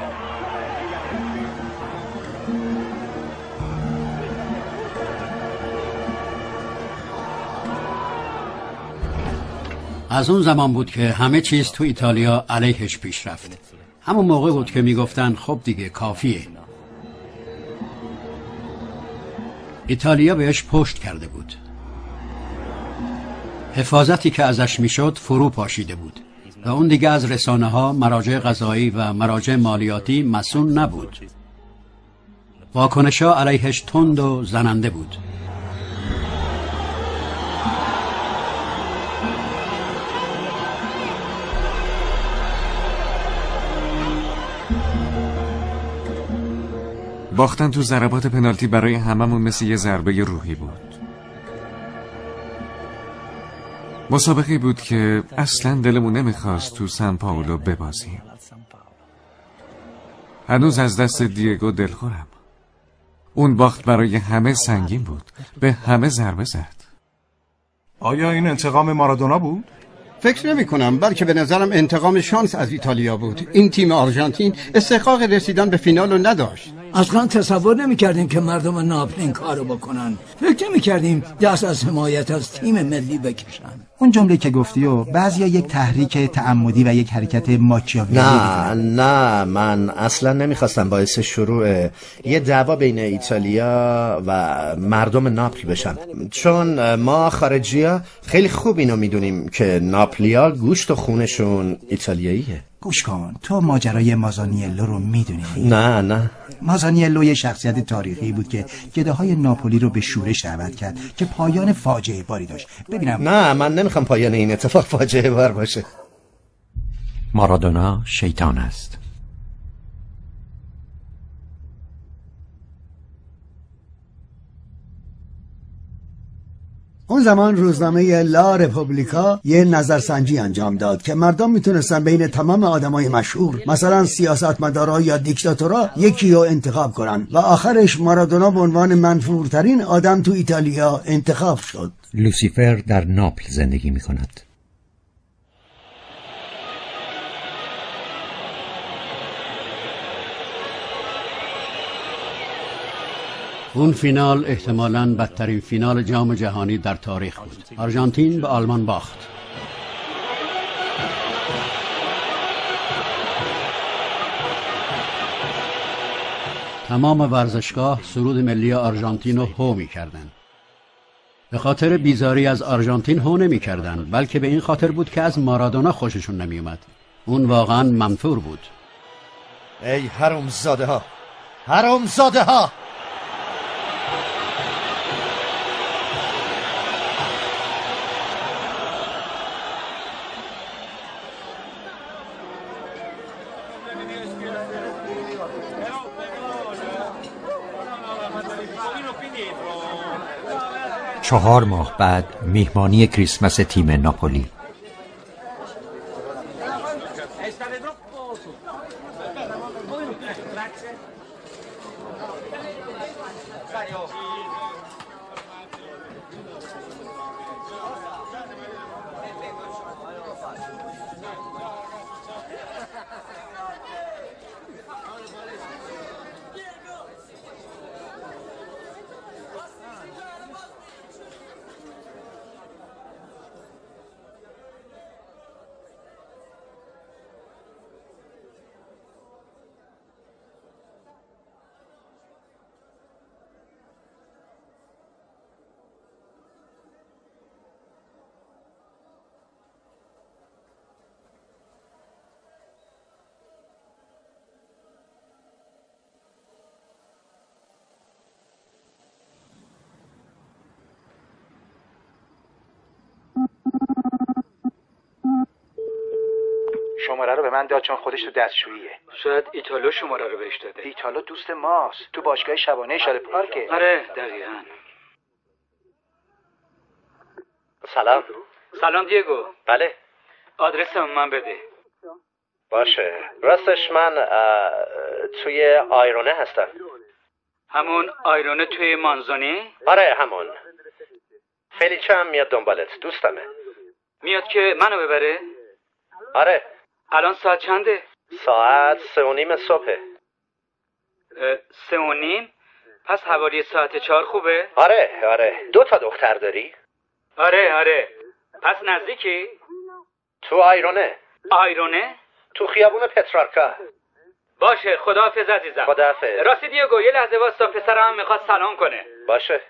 از اون زمان بود که همه چیز تو ایتالیا علیهش پیش رفت. همون موقع بود که می‌گفتن خب دیگه کافیه. ایتالیا بهش پشت کرده بود. حفاظتی که ازش می‌شد فرو پاشیده بود و اون دیگه از رسانه ها مراجع غذایی و مراجع مالیاتی مسون نبود. واکنش ها علیهش تند و زننده بود. باختن تو ضربات پنالتی برای هممون مثل یه ضربه روحی بود. مسابقه بود که اصلا دلمون نمی‌خواست تو سن پاولو ببازیم. هنوز از دست دیگو دلخورم. اون باخت برای همه سنگین بود. به همه ضربه زد. آیا این انتقام مارادونا بود؟ فکر نمی کنم بلکه به نظرم انتقام شانس از ایتالیا بود. این تیم آرژانتین استحقاق رسیدن به فینال رو نداشت. اصلا تصور نمی کردیم که مردم ناپل این کارو بکنن. فکر نمی کردیم دست از حمایت از تیم ملی بکشن. اون جمله که گفتی و بعضیا یک تحریک تعمدی و یک حرکت ماکیاولی نه نه من اصلا نمی‌خواستم باعث شروع یه دعوا بین ایتالیا و مردم ناپل بشن چون ما خارجی خیلی خوب اینو می‌دونیم که ناپلیا گوشت و خونشون ایتالیاییه. گوش کن. تو ماجرای مازانیلو رو می‌دونی نه نه. مازانیلو یه شخصیت تاریخی بود که گده های ناپولی رو به شورش دعوت کرد که پایان فاجعه باری داشت. ببینم. نه من نمی‌خوام پایان این اتفاق فاجعه بار باشه. مارادونا شیطان است. اون زمان روزنامه لا رپوبلیکا یه نظرسنجی انجام داد که مردم می‌تونستن بین تمام آدمای مشهور مثلا سیاستمدارا یا دیکتاتورا یکی رو انتخاب کنن و آخرش مارادونا به عنوان منفورترین آدم تو ایتالیا انتخاب شد. لوسیفر در ناپل زندگی می اون فینال احتمالاً بدترین فینال جام جهانی در تاریخ بود آرژانتین به آلمان باخت تمام ورزشگاه سرود ملی آرژانتین رو هو می کردن. به خاطر بیزاری از آرژانتین هو نمی کردن بلکه به این خاطر بود که از مارادونا خوششون نمی اومد. اون واقعا منفور بود ای حروم زاده ها حروم زاده ها چهار ماه بعد میهمانی کریسمس تیم ناپولی. شماره رو به من داد چون خودش تو دستشوییه. شاید ایتالو شماره رو بهش داده. ایتالو دوست ماست. تو باشگاه شبانه اشاره پارکه. آره دقیقا. سلام. سلام دیگو. بله. آدرس من بده. باشه. راستش من توی آیرونه هستم. همون آیرونه توی مانزونی؟ آره همون. فلیچه هم میاد دنبالت. دوستمه. میاد که منو ببره؟ آره. الان ساعت چنده؟ ساعت سه و نیم صبحه. سه و نیم؟ پس حوالی ساعت چهار خوبه؟ آره آره. دو تا دختر داری؟ آره آره. پس نزدیکی؟ تو آیرونه. آیرونه؟ تو خیابون پترارکا. باشه خداحافظ عزیزم. خداحافظ. راستی دیگو یه لحظه واستا پسرم می‌خواد سلام کنه. باشه.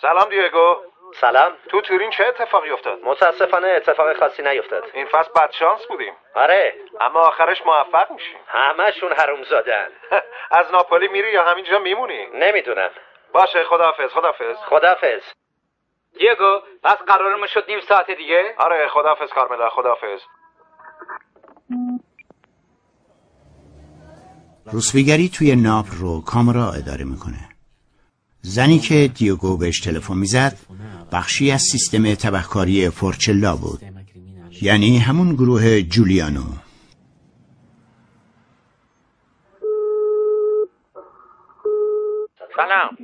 سلام دیگو. سلام. تو تورین چه اتفاقی افتاد؟ متاسفانه اتفاق خاصی نیفتاد. این فصل بد شانس بودیم. آره. اما آخرش موفق میشیم. همشون حروم زادن از ناپولی میری یا همینجا میمونی؟ نمی‌دونم. باشه خداحافظ خداحافظ. خداحافظ. دیگو پس قرارمون شد نیم ساعت دیگه؟ آره خداحافظ کارملا خداحافظ. روسبیگری توی ناپل رو کامرا اداره می‌کنه. زنی که دیوگو بهش تلفن می‌زد بخشی از سیستم تبهکاری فورچلا بود. یعنی همون گروه جولیانو. سلام.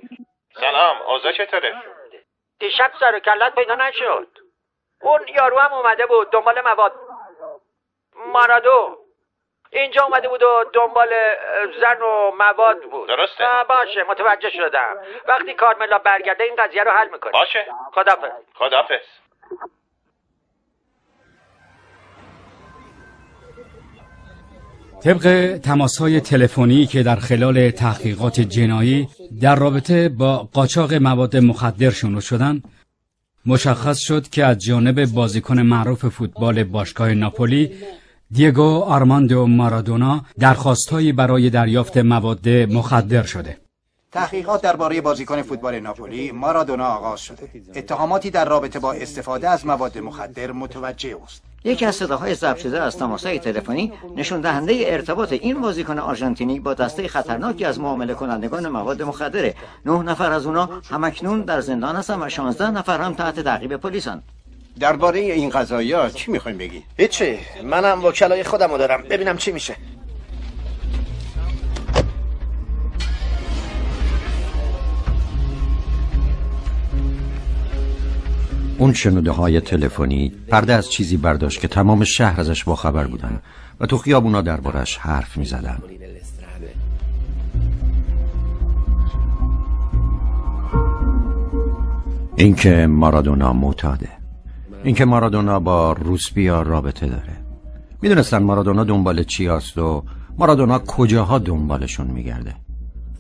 سلام اوضاع چطوره؟ دیشب سر و کلت پیدا نشد. اون یارو هم اومده بود دنبال مواد. مارادو اینجا اومده بود و دنبال زن و مواد بود. درسته. باشه متوجه شدم. وقتی کارملا برگرده این قضیه رو حل می‌کنه. باشه. خدافظ. خداحافظ طبق تماسهای تلفنی که در خلال تحقیقات جنایی در رابطه با قاچاق مواد مخدر شنود شدن مشخص شد که از جانب بازیکن معروف فوتبال باشگاه ناپولی دیگو آرماندو مارادونا درخواستهایی برای دریافت مواد مخدر شده. تحقیقات درباره بازیکن فوتبال ناپولی مارادونا آغاز شده. اتهاماتی در رابطه با استفاده از مواد مخدر متوجه است یکی از صداهای ضبط شده از تماسهای تلفنی نشون دهنده ارتباط این بازیکن آرژانتینی با دسته خطرناکی از معامله کنندگان مواد مخدره. نه نفر از اونا همکنون در زندان هستن و 16 نفر هم تحت تعقیب پلیسن درباره این قضایا چی می‌خوایم بگی؟ هیچی منم وکلای خودمو دارم ببینم چی میشه اون شنوده های تلفنی پرده از چیزی برداشت که تمام شهر ازش باخبر بودن و تو خیابونا دربارش حرف می زدن. اینکه مارادونا معتاده اینکه مارادونا با روسپیا رابطه داره. می‌دونستن مارادونا دنبال چی است و مارادونا کجاها دنبالشون میگرده.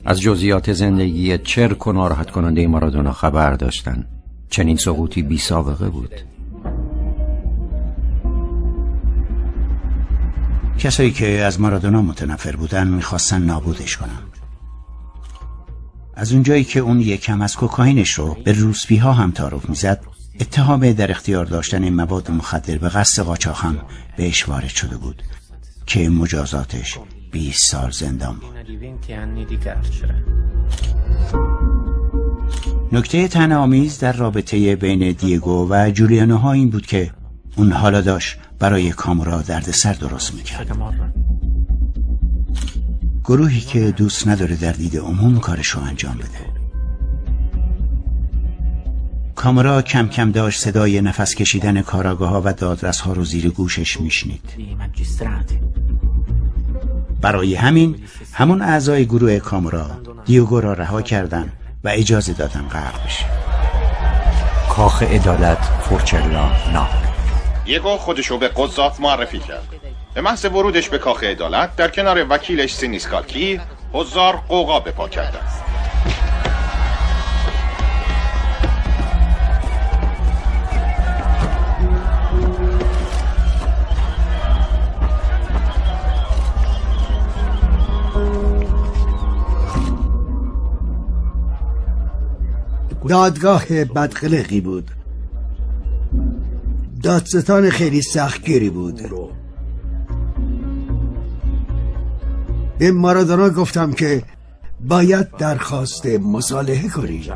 از جزئیات زندگی چرک و ناراحت کننده مارادونا خبر داشتن. چنین سقوطی بی سابقه بود. کسایی که از مارادونا متنفر بودن می‌خواستن نابودش کنن. از اونجایی که اون یکم از کوکائینش رو به روسپی ها هم تعارف می‌زد اتهام در اختیار داشتن مواد مخدر به قصد قاچاق هم بهش وارد شده بود که مجازاتش 20 سال زندان بود. نکته تن آمیز در رابطه بین دیگو و جولیانو ها این بود که اون حالا داشت برای کامورا دردسر درست می‌کرد. گروهی که دوست نداره در دید عموم کارش انجام بده. کامرا کم کم داشت صدای نفس کشیدن کاراگاه ها و دادرس ها رو زیر گوشش میشنید. برای همین همون اعضای گروه کامرا دیوگو را رها کردن و اجازه دادن غرق بشه. کاخ عدالت فورچلا ناپل دیگو خودشو به قضات معرفی کرد. به محض ورودش به کاخ عدالت در کنار وکیلش سینیسکالکی حضار قوقا به پا کردند دادگاه بدقلقی بود. دادستان خیلی سختگیری بود. به مارادونا گفتم که باید درخواست مصالحه کنی.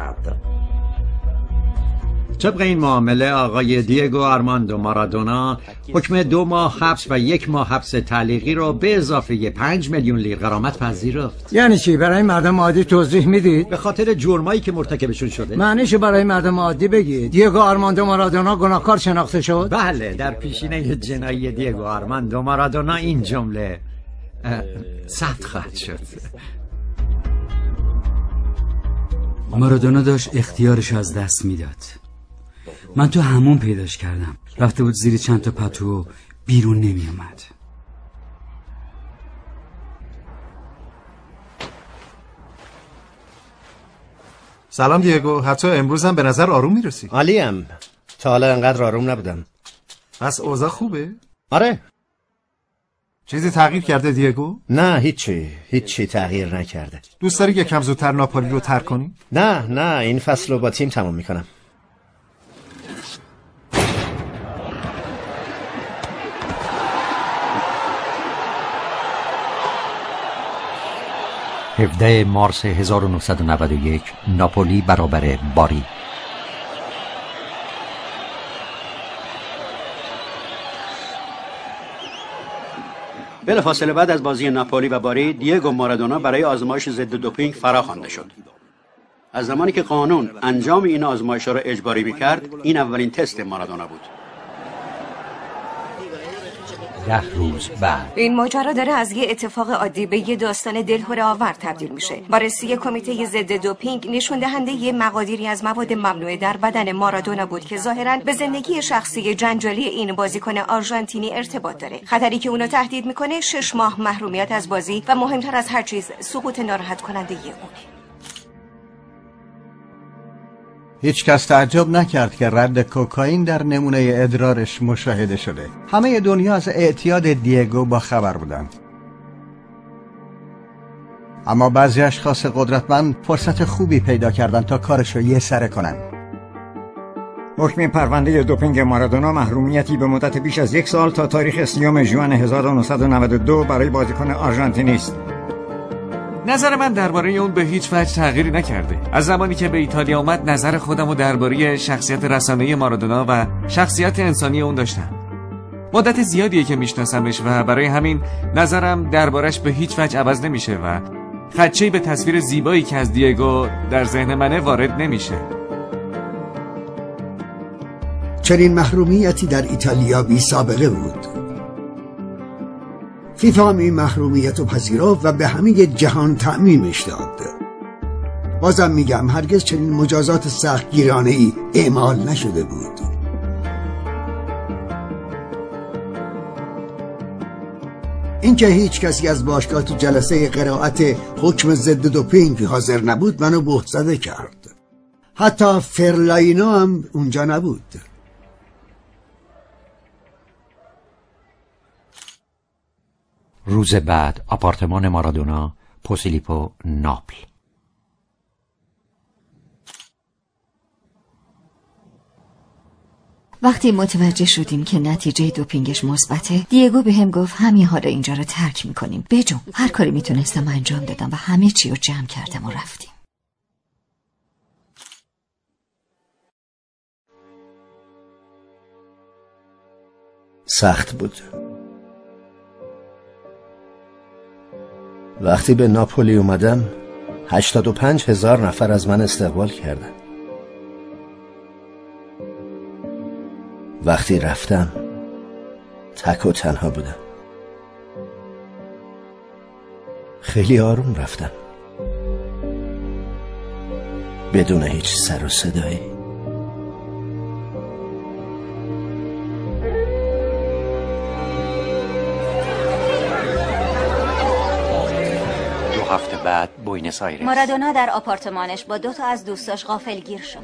طبق این معامله آقای دیگو آرماندو مارادونا حکم دو ماه حبس و یک ماه حبس تعلیقی رو به اضافه پنج میلیون لیر غرامت پذیرفت. یعنی چی؟ برای مردم عادی توضیح می‌دید به خاطر جرمایی که مرتکبشون شده. معنیش برای مردم عادی بگید دیگو آرماندو مارادونا گناهکار شناخته شد؟ بله در پیشینه جنایی دیگو آرماندو مارادونا این جمله ثبت خواهد شد. مارادونا داشت اختیارش از دست می‌داد. من تو همون پیداش کردم. رفته بود زیر چند تا پتو و بیرون نمی اومد سلام دیگو. حتی امروز هم به نظر آروم می‌رسی. عالیم. تا حالا انقدر آروم نبودم. پس اوضاع خوبه؟ آره. چیزی تغییر کرده دیگو؟ نه هیچی. هیچی تغییر نکرده. دوست داری یکم زودتر ناپولی رو ترک کنی؟ نه نه. این فصل رو با تیم تمام می‌کنم. 17 مارس 1991 ناپولی برابر باری. فاصله بعد از بازی ناپولی و باری دیگو مارادونا برای آزمایش ضد دوپینگ فرا خوانده شد. از زمانی که قانون انجام این آزمایش را اجباری می‌کرد این اولین تست مارادونا بود. ده روز بعد. این ماجرا داره از یه اتفاق عادی به یه داستان دلهره آور تبدیل میشه. بررسی کمیته ضد دوپینگ نشون دهنده یه مقادیری از مواد ممنوعه در بدن مارادونا بود که ظاهرا به زندگی شخصی جنجالی این بازیکن آرژانتینی ارتباط داره. خطری که اونو تهدید می‌کنه شش ماه محرومیت از بازی و مهمتر از هر چیز سقوط ناراحت کننده اونه. هیچ کس تعجب نکرد که رد کوکائین در نمونه ادرارش مشاهده شده. همه دنیا از اعتیاد دیگو با خبر بودند. اما بعضی اشخاص قدرتمند فرصت خوبی پیدا کردند تا کارش رو یه سره کنن. حکم پرونده دوپینگ مارادونا محرومیتی به مدت بیش از یک سال تا تاریخ سیوم ژوئن 1992 برای بازیکن آرژانتینی است نظر من درباره اون به هیچ وجه تغییری نکرده. از زمانی که به ایتالیا آمد نظر خودم و درباره شخصیت رسانه مارادونا و شخصیت انسانی اون داشتم. مدت زیادیه که میشناسمش و برای همین نظرم دربارش به هیچ وجه عوض نمیشه و خدچه‌ای به تصویر زیبایی که از دیگو در ذهن منه وارد نمیشه. چنین محرومیتی در ایتالیا بی سابقه بود. فیفا هم این محرومیت و پذیرفت و به همه جهان تعمیمش داد بازم میگم هرگز چنین مجازات سختگیرانه ای اعمال نشده بود. اینکه هیچ کسی از باشگاه تو جلسه قرائت حکم ضد دوپینگ حاضر نبود منو بهت زده کرد. حتی فرلاینا هم اونجا نبود. روز بعد آپارتمان مارادونا پوسیلیپو ناپل. وقتی متوجه شدیم که نتیجه دوپینگش مثبته دیگو به هم گفت همین حالا اینجا رو ترک می‌کنیم. بجون هر کاری می‌تونستم انجام دادم و همه چی رو جمع کردم و رفتیم. سخت بود. وقتی به ناپولی اومدم هشتاد و پنج هزار نفر از من استقبال کردن وقتی رفتم تک و تنها بودم. خیلی آروم رفتم. بدون هیچ سر و صدایی. بعد بوینس آیرس. مارادونا در آپارتمانش با دو تا از دوستاش غافل گیر شد.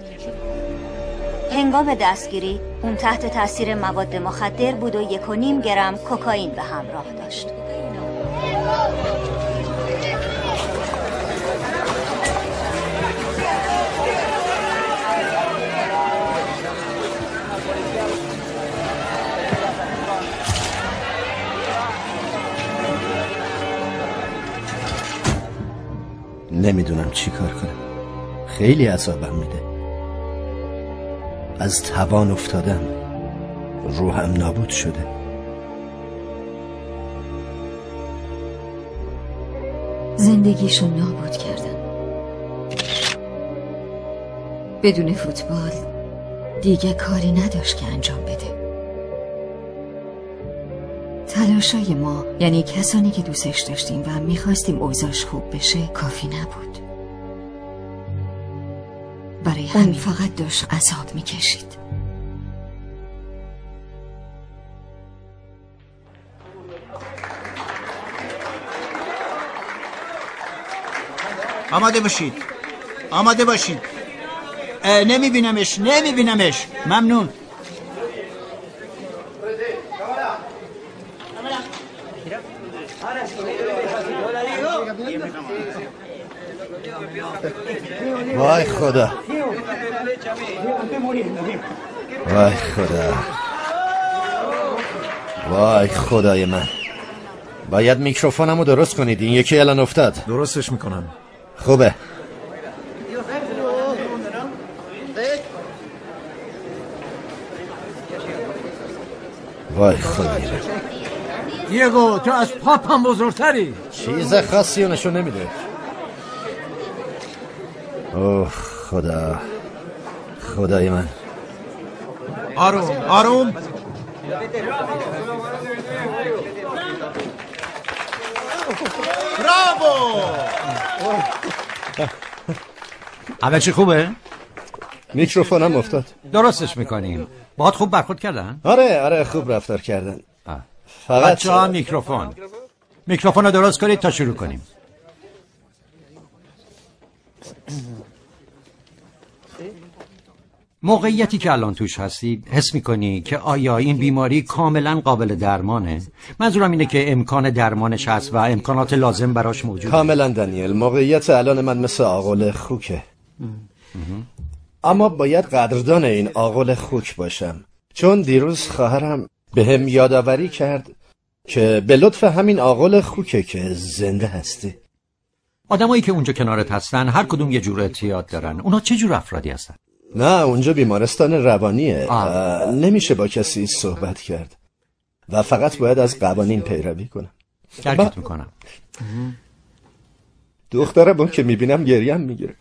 هنگام دستگیری اون تحت تاثیر مواد مخدر بود و یک و نیم گرم کوکائین به همراه داشت. نمی‌دونم چی کار کنم. خیلی عذابم میده. از توان افتادم روحم نابود شده. زندگیشو نابود کردن. بدون فوتبال دیگه کاری نداشت که انجام بده. تلاشای ما یعنی کسانی که دوستش داشتیم و می‌خواستیم اوزاش خوب بشه کافی نبود. برای همین فقط داشت عذاب می‌کشید. آماده باشید. آماده باشید. نمیبینمش نمیبینمش. ممنون وای خدا وای خدا وای خدای من. باید میکروفونمو درست کنید. این یکی الان افتاد. درستش می‌کنم. خوبه. وای خدای. من دیگو تو از پاپم بزرگتری. چیز خاصی رو نشون نمیده. اوه خدا. خدای من. آروم آروم. براوو همه چی خوبه؟ میکروفونم افتاد. درستش می‌کنیم. باید خوب برخورد کردن؟ آره آره خوب رفتار کردن. فقط بچه ها میکروفون. میکروفون رو درست کنید تا شروع کنیم. موقعیتی که الان توش هستید حس می‌کنی که آیا این بیماری کاملا قابل درمانه؟ منظورم اینه که امکان درمانش هست و امکانات لازم براش موجود کاملا دانیل موقعیت الان من مثل آقل خوکه. اما باید قدردان این آقل خوک باشم. چون دیروز خواهرم به هم یادآوری کرد که به لطف همین آقل خوکه که زنده هستی. آدمایی که اونجا کنارت هستن هر کدوم یه جور اعتیاد دارن. اونا چه جور افرادی هستن؟ نه اونجا بیمارستان روانیه. نمیشه با کسی صحبت کرد. و فقط باید از قوانین پیروی کنم. درکت می‌کنم. دخترم که می‌بینم گریم می‌گیره.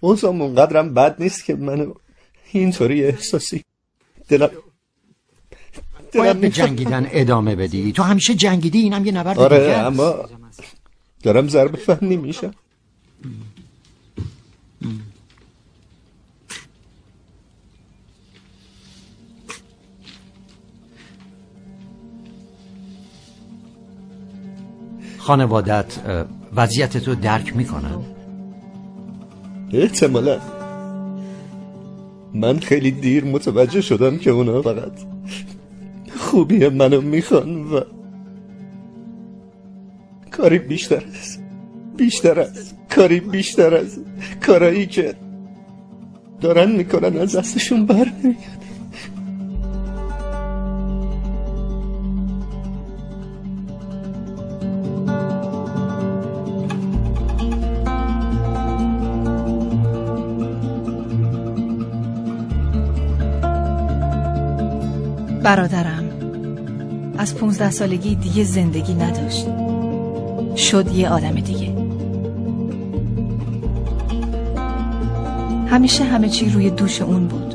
اوزام اونقدرم بد نیست که منو اینطوری احساسی دلم باید به جنگیدن ادامه بدی. تو همیشه جنگیدی اینم یه نبرد آره دیگه اما دارم ضربه فنی میشم. خانوادت وضعیت تو درک می‌کنن؟ احتمالا من خیلی دیر متوجه شدم که اونا فقط خوبی منو می‌خوان و کاری بیشتر از بیشتر از کاری بیشتر از کارایی که دارن می‌کنن از دستشون بر نمیاد برادرم از پونزده سالگی دیگه زندگی نداشت. شد یه آدم دیگه. همیشه همه چی روی دوش اون بود.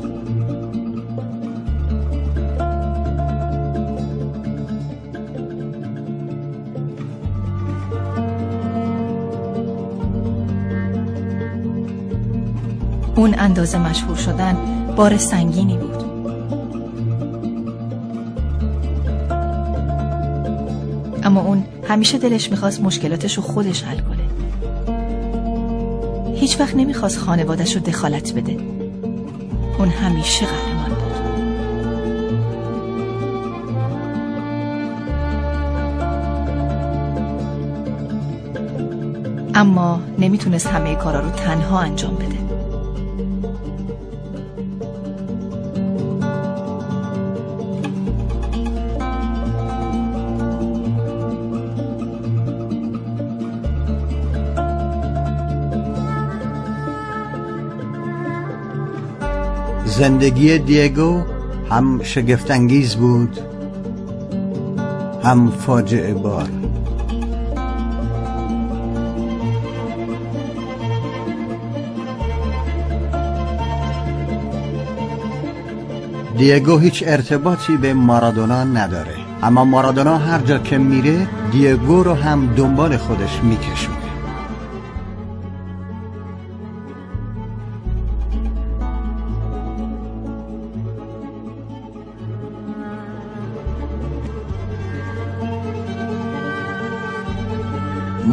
اون اندازه مشهور شدن بار سنگینی بود. اما اون همیشه دلش می‌خواست مشکلاتش رو خودش حل کنه. هیچ وقت نمی‌خواست خانوادش رو دخالت بده. اون همیشه قهرمان بود. اما نمی‌تونست همه کارا رو تنها انجام بده. زندگی دیگو هم شگفتانگیز بود هم فاجعه بار. دیگو هیچ ارتباطی به مارادونا نداره اما مارادونا هر جا که میره دیگو رو هم دنبال خودش میکشونه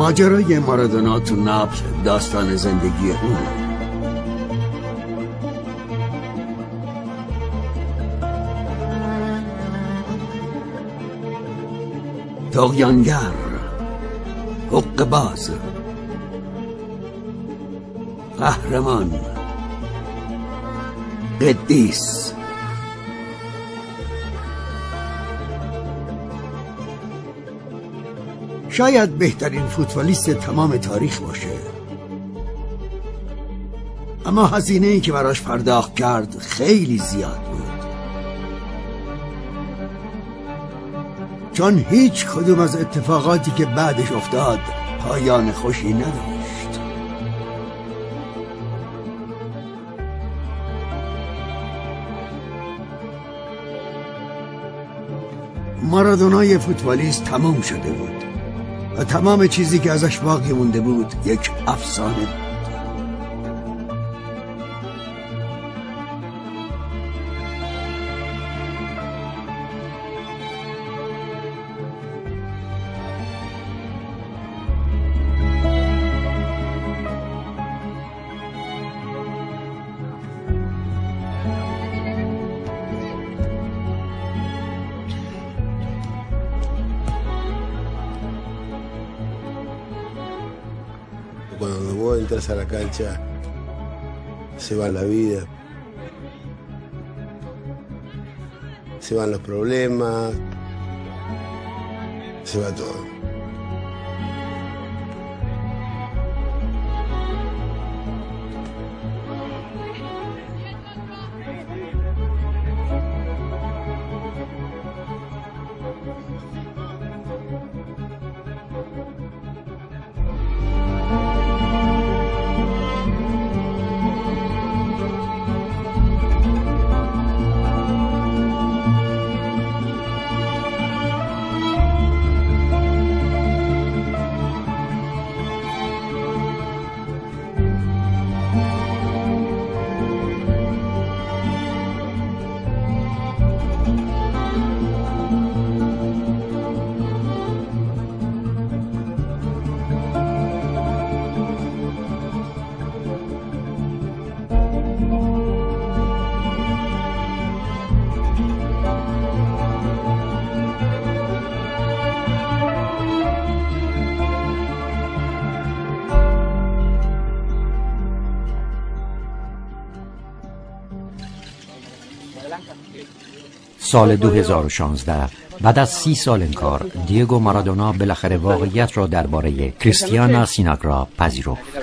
ماجرای مارادونا تو ناپل داستان زندگی اونه تغیانگر حق باز. قهرمان. قدیس. شاید بهترین فوتبالیست تمام تاریخ باشه. اما هزینه ای که براش پرداخت کرد خیلی زیاد بود. چون هیچ کدوم از اتفاقاتی که بعدش افتاد پایان خوشی نداشت. مارادونای فوتبالیست تمام شده بود. و تمام چیزی که ازش باقی مونده بود یک افسانه. A la cancha, se va la vida, se van los problemas, se va todo. سال 2016 بعد از سی سال انکار دیگو مارادونا بالاخره واقعیت را درباره کریستیانا سیناگرا پذیرفت.